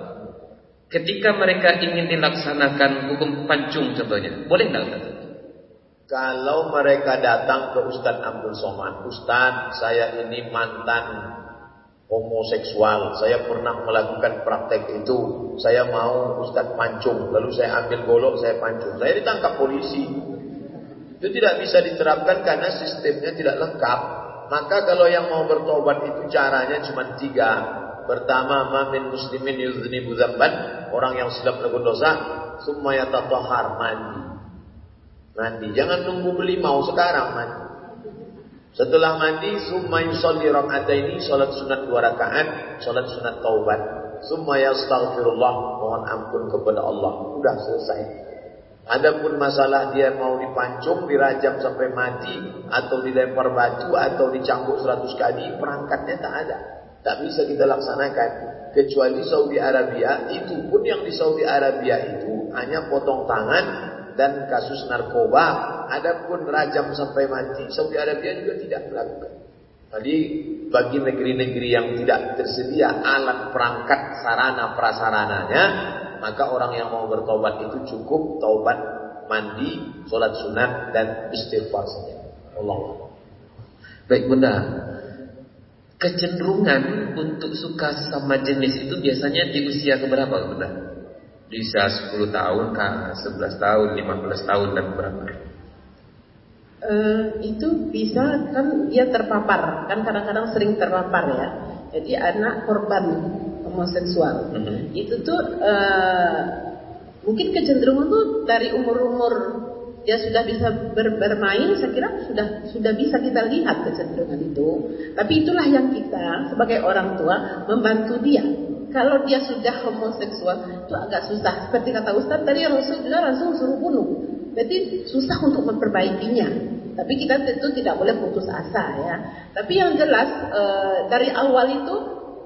Ketika mereka ingin dilaksanakan hukum pancung contohnya, boleh enggak? Kalau mereka datang ke Ustaz Abdul Somad, Ustaz saya ini mantan homoseksual. Saya pernah melakukan praktek itu. Saya mau Ustadz pancung. Lalu saya ambil golok, saya pancung. Saya ditangkap polisi. Itu tidak bisa diterapkan karena sistemnya tidak lengkap. Maka kalau yang mau bertobat itu caranya cuma tiga. Pertama, mamin muslimin yuzni dzamban, orang yang sudah melakukan dosa, summa yatatahhar mandi. Mandi, jangan nunggu beli mau sekarang mandi. Setelah mandi, summa yusalli ini salat sunat dua rakaat, salat sunat taubat. Summa yastaghfirullah, mohon ampun kepada Allah. Sudah selesai. Adapun masalah dia mau dipancung, dirajam sampai mati, atau dilempar batu, atau dicambuk seratus kali, perangkatnya tak ada. Tak bisa kita laksanakan. Kecuali Saudi Arabia, itu pun yang di Saudi Arabia itu hanya potong tangan dan kasus narkoba Adapun rajam sampai mati, Saudi Arabia juga tidak melakukan. Jadi bagi negeri-negeri yang tidak tersedia alat perangkat sarana prasarananya, maka orang yang mau bertobat itu cukup taubat, mandi, sholat sunat dan istighfar saja. Allah. Baik bunda, kecenderungan untuk suka sama jenis itu biasanya di usia keberapa benar? Di usia 10 tahun kah, 11 tahun, 15 tahun dan berapa? Uh, itu bisa kan dia terpapar kan kadang-kadang sering terpapar ya jadi anak korban homoseksual mm -hmm. itu tuh uh, mungkin kecenderungan tuh dari umur-umur dia sudah bisa ber, bermain, saya kira sudah sudah bisa kita lihat kecenderungan itu. Tapi itulah yang kita sebagai orang tua membantu dia. Kalau dia sudah homoseksual itu agak susah. Seperti kata Ustaz tadi Rasul juga langsung suruh bunuh. Jadi susah untuk memperbaikinya. Tapi kita tentu tidak boleh putus asa ya. Tapi yang jelas e, dari awal itu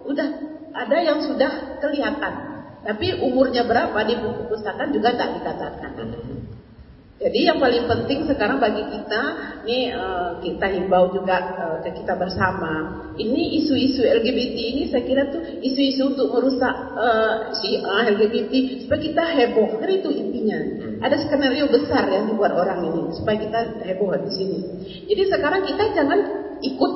udah ada yang sudah kelihatan. Tapi umurnya berapa di buku pustaka juga tak dikatakan. Jadi yang paling penting sekarang bagi kita, nih uh, kita himbau juga uh, ke kita bersama. Ini isu-isu LGBT ini saya kira tuh isu-isu untuk merusak uh, si uh, LGBT supaya kita heboh. Kan itu intinya. Hmm. Ada skenario besar yang dibuat orang ini supaya kita heboh di sini. Jadi sekarang kita jangan ikut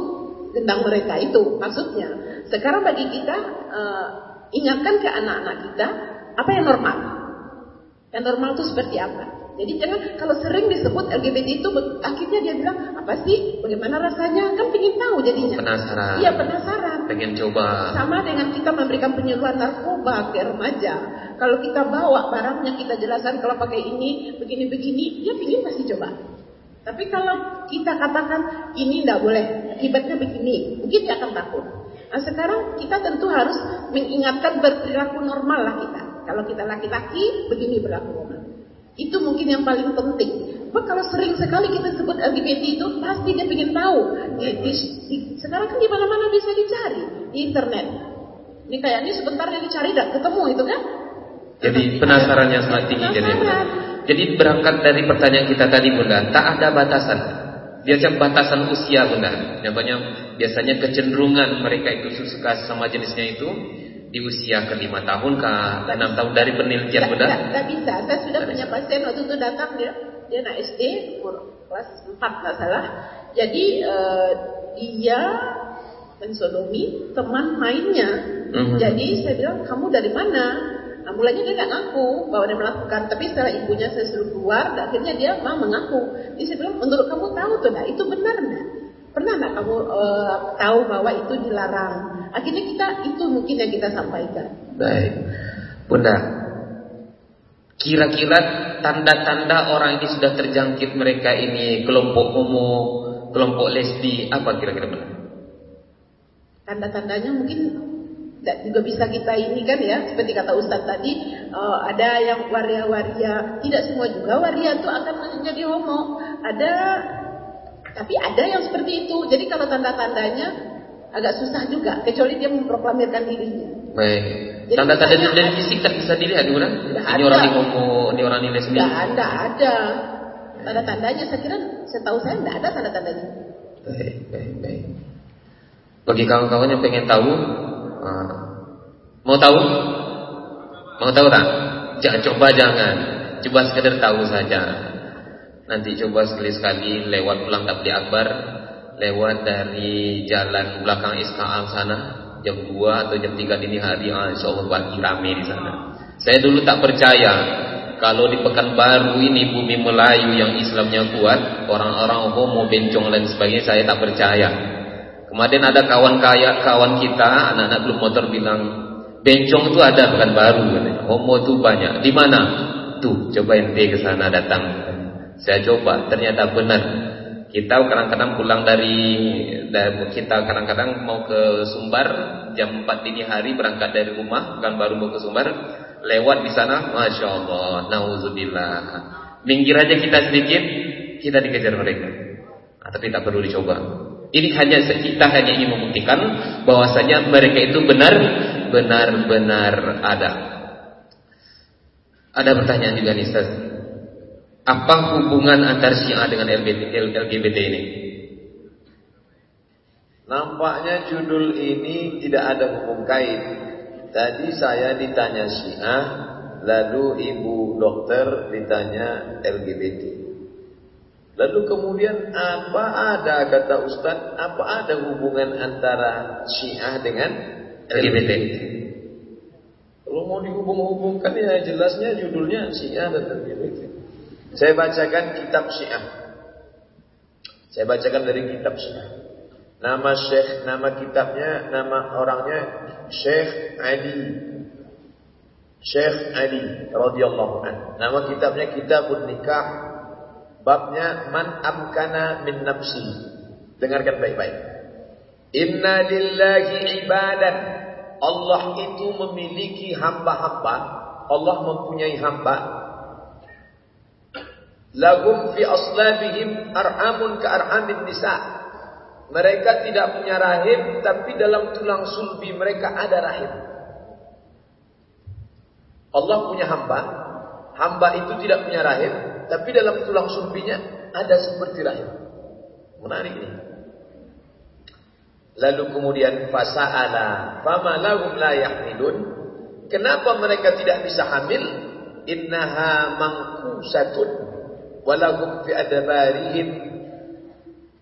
tentang mereka itu maksudnya. Sekarang bagi kita uh, ingatkan ke anak-anak kita apa yang normal. Yang normal itu seperti apa? Jadi jangan kalau sering disebut LGBT itu akhirnya dia bilang apa sih? Bagaimana rasanya? Kan pengen tahu jadinya. Penasaran. Iya penasaran. Pengen coba. Sama dengan kita memberikan penyuluhan narkoba ke remaja. Kalau kita bawa barangnya kita jelaskan kalau pakai ini begini-begini, dia pengen pasti coba. Tapi kalau kita katakan ini tidak boleh, akibatnya begini, mungkin dia akan takut. Nah sekarang kita tentu harus mengingatkan berperilaku normal lah kita. Kalau kita laki-laki, begini berlaku normal. Itu mungkin yang paling penting. Bahwa kalau sering sekali kita sebut LGBT itu pasti dia ingin tahu. Di, di, di, sekarang kan di mana-mana bisa dicari di internet. Ini kayak ini sebentar yang dicari dan ketemu itu kan? Jadi penasarannya sangat tinggi jadi Jadi berangkat dari pertanyaan kita tadi Bunda, tak ada batasan. Biasa batasan usia Bunda. Contohnya biasanya kecenderungan mereka itu suka sama jenisnya itu di usia ke lima tahun ke enam tahun dari penelitian benar? Tidak bisa. Saya sudah punya pasien waktu itu datang dia dia anak SD umur kelas empat nggak salah. Jadi uh, dia mensodomi teman mainnya. Mm-hmm. Jadi saya bilang kamu dari mana? Nah, mulanya dia nggak ngaku bahwa dia melakukan, tapi setelah ibunya saya suruh keluar, akhirnya dia mau mengaku. Jadi saya bilang, menurut kamu tahu tuh, nah itu benar nggak? Pernah nggak kamu uh, tahu bahwa itu dilarang? Akhirnya kita itu mungkin yang kita sampaikan. Baik. Bunda, kira-kira tanda-tanda orang ini sudah terjangkit mereka ini kelompok homo, kelompok lesbi, apa kira-kira benar? Tanda-tandanya mungkin tidak juga bisa kita ini kan ya, seperti kata Ustadz tadi, uh, ada yang waria-waria, tidak semua juga waria itu akan menjadi homo. Ada, tapi ada yang seperti itu. Jadi kalau tanda-tandanya agak susah juga kecuali dia memproklamirkan dirinya. Baik. Tanda-tanda dari fisik tak bisa dilihat bukan? Ini orang ini homo, ini orang ini lesbi. Tidak ada, ada. Tanda-tandanya saya kira setahu saya tidak ada tanda-tandanya. Baik, baik, baik. Bagi kawan-kawan yang pengen tahu, uh, mau tahu? Mau tahu tak? Jangan coba jangan, coba sekedar tahu saja. Nanti coba sekali-sekali lewat pulang beli akbar, lewat dari jalan belakang SKA sana jam 2 atau jam 3 dini hari. Ah, insya Allah pagi rame di sana. Saya dulu tak percaya kalau di Pekanbaru ini bumi Melayu yang Islamnya kuat orang-orang homo bencong dan sebagainya saya tak percaya. Kemarin ada kawan kaya kawan kita anak-anak klub motor bilang bencong itu ada Pekanbaru katanya. Homo itu banyak. Di mana? Tuh coba ente ke sana datang saya coba ternyata benar. Kita kadang-kadang pulang dari, dari kita kadang-kadang mau ke Sumbar jam 4 dini hari berangkat dari rumah kan baru mau ke Sumbar lewat di sana masya Allah nauzubillah minggir aja kita sedikit kita dikejar mereka. Nah, tapi tak perlu dicoba. Ini hanya kita hanya ingin membuktikan bahwasanya mereka itu benar benar benar ada. Ada pertanyaan juga nih Ustaz apa hubungan antar Syiah dengan LGBT ini? Nampaknya judul ini tidak ada hubung kait. Tadi saya ditanya Syiah, lalu ibu dokter ditanya LGBT. Lalu kemudian apa ada kata Ustaz, apa ada hubungan antara Syiah dengan LGBT? Kalau mau dihubung-hubungkan ya jelasnya judulnya Syiah dan LGBT. Saya bacakan kitab Syiah. Saya bacakan dari kitab Syiah. Nama Syekh, nama kitabnya, nama orangnya Syekh Ali. Syekh Ali radhiyallahu anhu. Nama kitabnya Kitabun Nikah Babnya man amkana min nafsi. Dengarkan baik-baik. Inna lillahi ibadan. Allah itu memiliki hamba-hamba. Allah mempunyai hamba. Lahum fi aslabihim arhamun ka arhamin nisa. Mereka tidak punya rahim, tapi dalam tulang sulbi mereka ada rahim. Allah punya hamba. Hamba itu tidak punya rahim, tapi dalam tulang sulbinya ada seperti rahim. Menarik ini. Lalu kemudian fasa'ala fama lahum la yahmilun? Kenapa mereka tidak bisa hamil? Innaha mangkusatun walahum fi adbarihim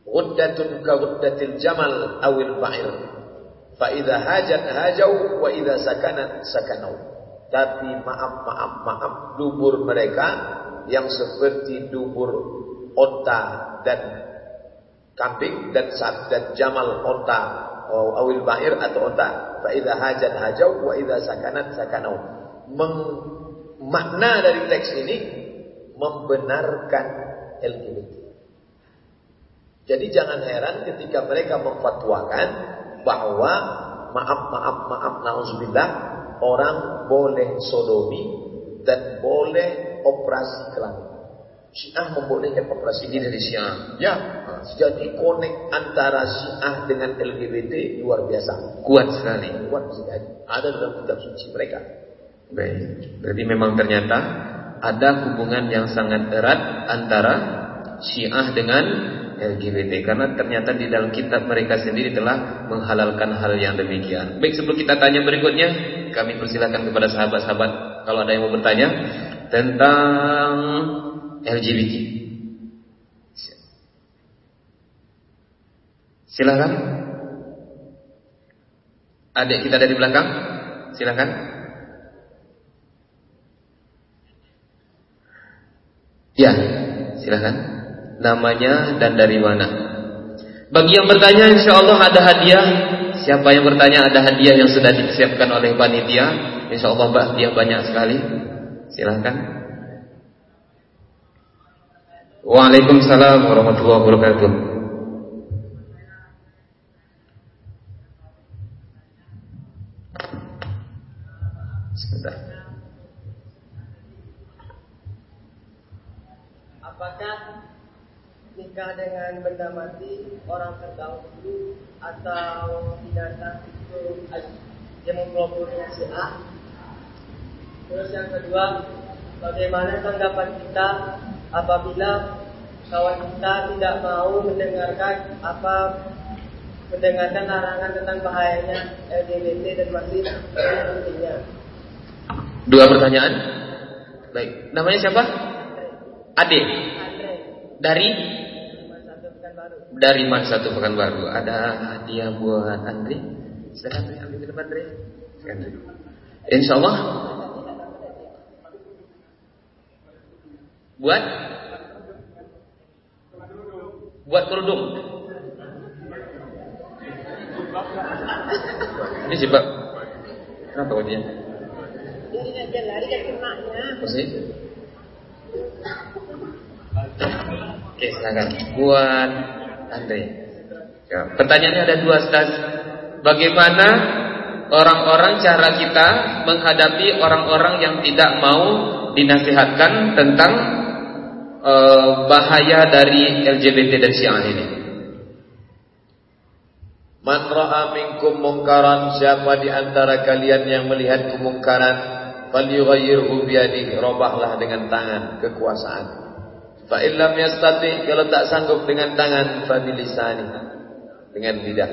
ghuddatun ka ghuddatil jamal awil ba'ir. Fa idza hajat hajau wa idza sakanat sakanau. Tapi maaf maaf maaf dubur mereka yang seperti dubur onta dan kambing dan saat dan jamal onta awil bair atau onta fa idza hajat hajau wa idza sakanat sakanau makna dari teks ini membenarkan LGBT jadi jangan heran ketika mereka memfatwakan bahwa maaf maaf maaf nauzubillah orang boleh sodomi dan boleh operasi kelamin. Syiah membolehkan operasi ini dari Syiah. Ya, jadi konek antara Syiah dengan LGBT luar biasa. Kuat sekali. Kuat sekali. Ada dalam kitab suci mereka. Baik. Berarti memang ternyata ada hubungan yang sangat erat antara Syiah dengan LGBT karena ternyata di dalam kitab mereka sendiri telah menghalalkan hal yang demikian. Baik, sebelum kita tanya berikutnya, kami persilakan kepada sahabat-sahabat kalau ada yang mau bertanya tentang LGBT. Silakan. Adik kita dari belakang, silakan. Ya, silakan. Namanya dan dari mana? Bagi yang bertanya, insya Allah ada hadiah. Siapa yang bertanya ada hadiah yang sudah disiapkan oleh panitia. Insya Allah dia banyak sekali. Silahkan. Waalaikumsalam warahmatullahi wabarakatuh. Sebentar. Apakah nikah dengan benda mati orang terdahulu atau binatang itu yang mempelopori A Terus yang kedua, bagaimana tanggapan kita apabila kawan kita tidak mau mendengarkan apa mendengarkan larangan tentang bahayanya LGBT dan masih intinya. Dua pertanyaan. Baik, namanya siapa? Ade. Dari dari Man satu baru. Ada hadiah buat Andri. Silakan ambil ke depan Andri. Insya Allah Buat buat kerudung. Ini sih Pak. Kenapa wajahnya? Jadi aja lari dari kenaknya. Masih? Oke, silakan. Buat Andre. Ya, pertanyaannya ada dua, Ustaz. Bagaimana orang-orang cara kita menghadapi orang-orang yang tidak mau dinasihatkan tentang uh, bahaya dari LGBT dan Syiah ini. Man ra'a minkum mungkaran siapa di antara kalian yang melihat kemungkaran falyughayyirhu biyadihi robahlah dengan tangan kekuasaan. Fa illam yastati kalau tak sanggup dengan tangan fa bilisani dengan lidah.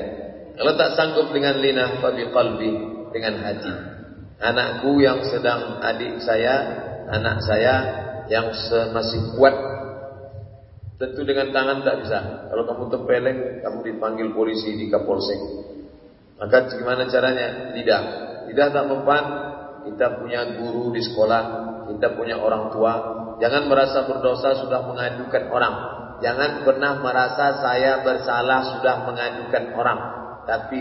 Kalau tak sanggup dengan lidah fa biqalbi dengan hati. Anakku yang sedang adik saya, anak saya yang masih kuat Tentu dengan tangan tak bisa. Kalau kamu tempeleng, kamu dipanggil polisi di Kapolsek. Maka gimana caranya? Tidak. Tidak tak mempan. Kita punya guru di sekolah, kita punya orang tua. Jangan merasa berdosa sudah mengadukan orang. Jangan pernah merasa saya bersalah sudah mengadukan orang. Tapi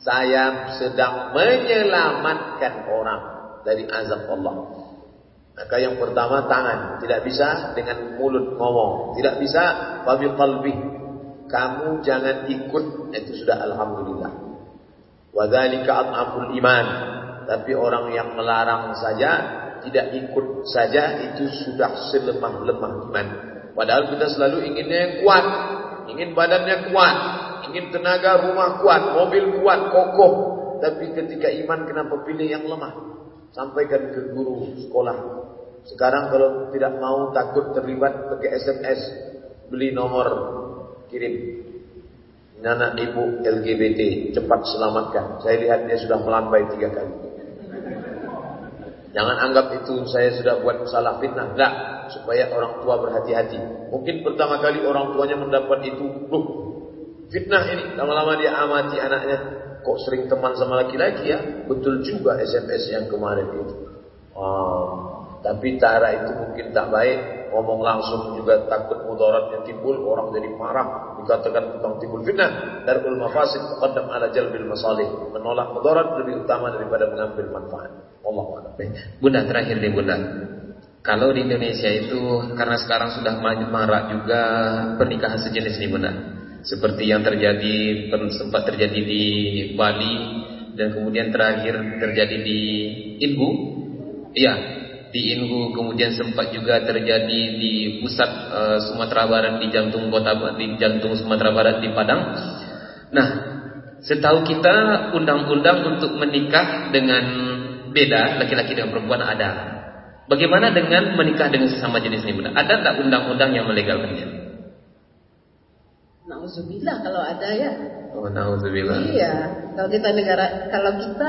saya sedang menyelamatkan orang dari azab Allah. Maka yang pertama tangan, tidak bisa dengan mulut ngomong, tidak bisa babi qalbi. Kamu jangan ikut, itu sudah alhamdulillah. Wadzalika at'aful iman. Tapi orang yang melarang saja, tidak ikut saja itu sudah selemah-lemah iman. Padahal kita selalu inginnya yang kuat, ingin badannya kuat, ingin tenaga rumah kuat, mobil kuat, kokoh. Tapi ketika iman kenapa pilih yang lemah? Sampaikan ke guru sekolah, sekarang kalau tidak mau takut terlibat pakai SMS, beli nomor kirim. Nana ibu LGBT cepat selamatkan. Saya lihat dia sudah melambai tiga kali. Jangan anggap itu saya sudah buat salah fitnah. Enggak, supaya orang tua berhati-hati. Mungkin pertama kali orang tuanya mendapat itu, loh, fitnah ini. Lama-lama dia amati anaknya. Kok sering teman sama laki-laki ya? Betul juga SMS yang kemarin itu. Oh, tapi cara itu mungkin tak baik. Ngomong langsung juga takut mudaratnya timbul. Orang jadi marah. Dikatakan tentang timbul fitnah. Darul mafasid muqaddam ala jalbil masalih. Menolak mudarat lebih utama daripada mengambil manfaat. Allah Bunda terakhir nih Bunda. Kalau di Indonesia itu karena sekarang sudah marak juga pernikahan sejenis nih Bunda. Seperti yang terjadi sempat terjadi di Bali dan kemudian terakhir terjadi di Inbu. Iya, di Ingu kemudian sempat juga terjadi di pusat uh, Sumatera Barat di jantung kota di jantung Sumatera Barat di Padang. Nah, setahu kita undang-undang untuk menikah dengan beda laki-laki dengan perempuan ada. Bagaimana dengan menikah dengan sesama jenis ini? Ada tak undang-undang yang melegalkannya? Nauzubillah kalau ada ya. Oh, nauzubillah. Iya, kalau kita negara kalau kita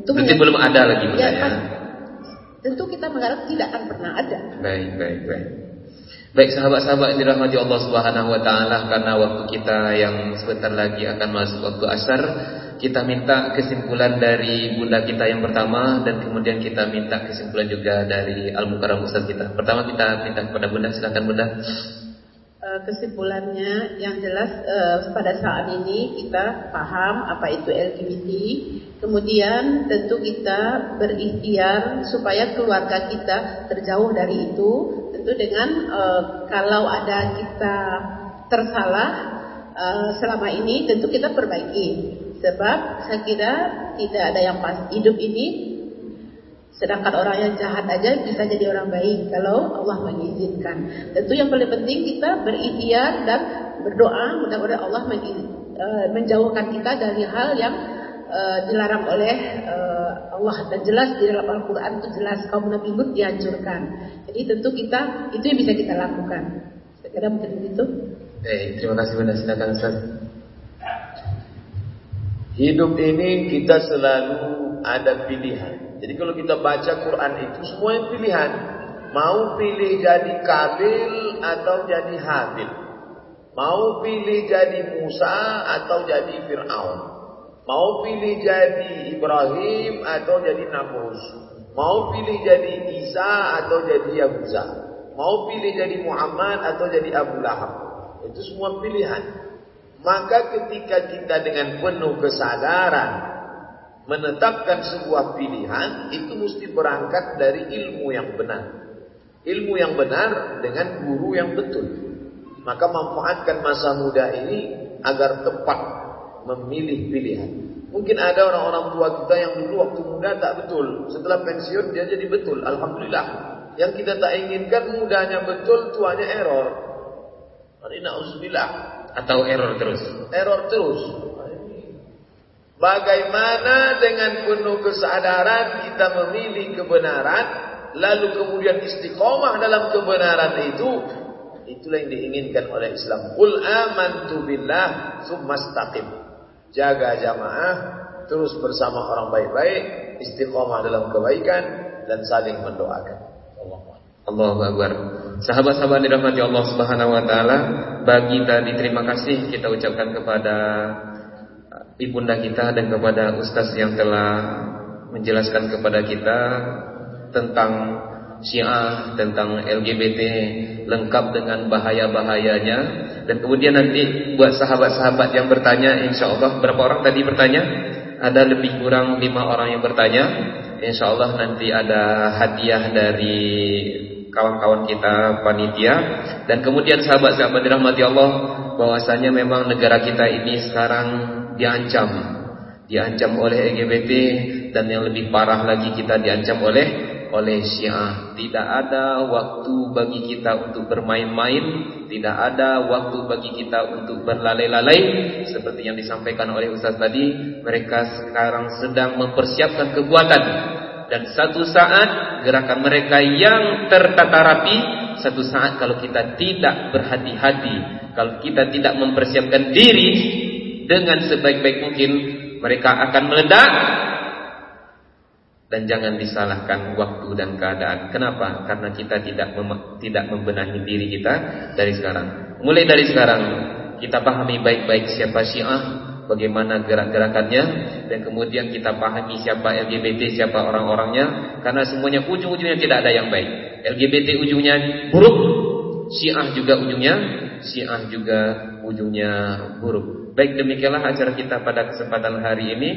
itu Berarti belum ada lagi ya, ya. Tentu kita mengharap tidak akan pernah ada. Baik, baik, baik. Baik sahabat-sahabat yang dirahmati Allah Subhanahu wa taala karena waktu kita yang sebentar lagi akan masuk waktu asar, kita minta kesimpulan dari bunda kita yang pertama dan kemudian kita minta kesimpulan juga dari Al Mukarram Ustaz kita. Pertama kita minta kepada bunda silakan bunda. Eh, kesimpulannya yang jelas uh, pada saat ini kita paham apa itu LGBT kemudian tentu kita berikhtiar supaya keluarga kita terjauh dari itu. Tentu dengan uh, kalau ada kita tersalah uh, selama ini tentu kita perbaiki. Sebab saya kira tidak ada yang pas hidup ini Sedangkan orang yang jahat aja bisa jadi orang baik kalau Allah mengizinkan. Tentu yang paling penting kita berikhtiar dan berdoa mudah-mudahan Allah eh, menjauhkan kita dari hal yang uh, dilarang oleh uh, Allah dan jelas di dalam Al-Qur'an itu jelas kaum Nabi Lut dihancurkan. Jadi tentu kita itu yang bisa kita lakukan. Kira mungkin begitu. Eh, terima kasih banyak silakan Ustaz. Hidup ini kita selalu ada pilihan. Jadi kalau kita baca Quran itu semua yang pilihan. Mau pilih jadi Kabil atau jadi Habil. Mau pilih jadi Musa atau jadi Fir'aun. Mau pilih jadi Ibrahim atau jadi Namrus. Mau pilih jadi Isa atau jadi Yahuza. Mau pilih jadi Muhammad atau jadi Abu Lahab. Itu semua pilihan. Maka ketika kita dengan penuh kesadaran menetapkan sebuah pilihan itu mesti berangkat dari ilmu yang benar. Ilmu yang benar dengan guru yang betul. Maka manfaatkan masa muda ini agar tepat memilih pilihan. Mungkin ada orang-orang tua kita yang dulu waktu muda tak betul. Setelah pensiun dia jadi betul. Alhamdulillah. Yang kita tak inginkan mudanya betul, tuanya error. Atau error terus. Error terus. Bagaimana dengan penuh kesadaran kita memilih kebenaran lalu kemudian istiqomah dalam kebenaran itu itulah yang diinginkan oleh Islam. Qul amantu billah tsumastaqim. Jaga jamaah terus bersama orang baik-baik, istiqomah dalam kebaikan dan saling mendoakan. Allah Allahu Akbar. Sahabat-sahabat dirahmati Allah Subhanahu wa taala, bagi tadi terima kasih kita ucapkan kepada ibunda kita dan kepada ustaz yang telah menjelaskan kepada kita tentang Syiah, tentang LGBT lengkap dengan bahaya-bahayanya. Dan kemudian nanti buat sahabat-sahabat yang bertanya insya Allah berapa orang tadi bertanya? Ada lebih kurang lima orang yang bertanya. Insya Allah nanti ada hadiah dari kawan-kawan kita panitia. Dan kemudian sahabat-sahabat dirahmati Allah bahwasanya memang negara kita ini sekarang diancam diancam oleh LGBT dan yang lebih parah lagi kita diancam oleh oleh Syiah. Tidak ada waktu bagi kita untuk bermain-main, tidak ada waktu bagi kita untuk berlalai-lalai seperti yang disampaikan oleh Ustaz tadi. Mereka sekarang sedang mempersiapkan kekuatan dan satu saat gerakan mereka yang tertata rapi satu saat kalau kita tidak berhati-hati kalau kita tidak mempersiapkan diri dengan sebaik-baik mungkin mereka akan meledak dan jangan disalahkan waktu dan keadaan. Kenapa? Karena kita tidak mem tidak membenahi diri kita dari sekarang. Mulai dari sekarang kita pahami baik-baik siapa Syiah, bagaimana gerak-gerakannya dan kemudian kita pahami siapa LGBT, siapa orang-orangnya karena semuanya ujung-ujungnya tidak ada yang baik. LGBT ujungnya buruk, Syiah juga ujungnya Syiah juga ujungnya buruk. Baik demikianlah acara kita pada kesempatan hari ini.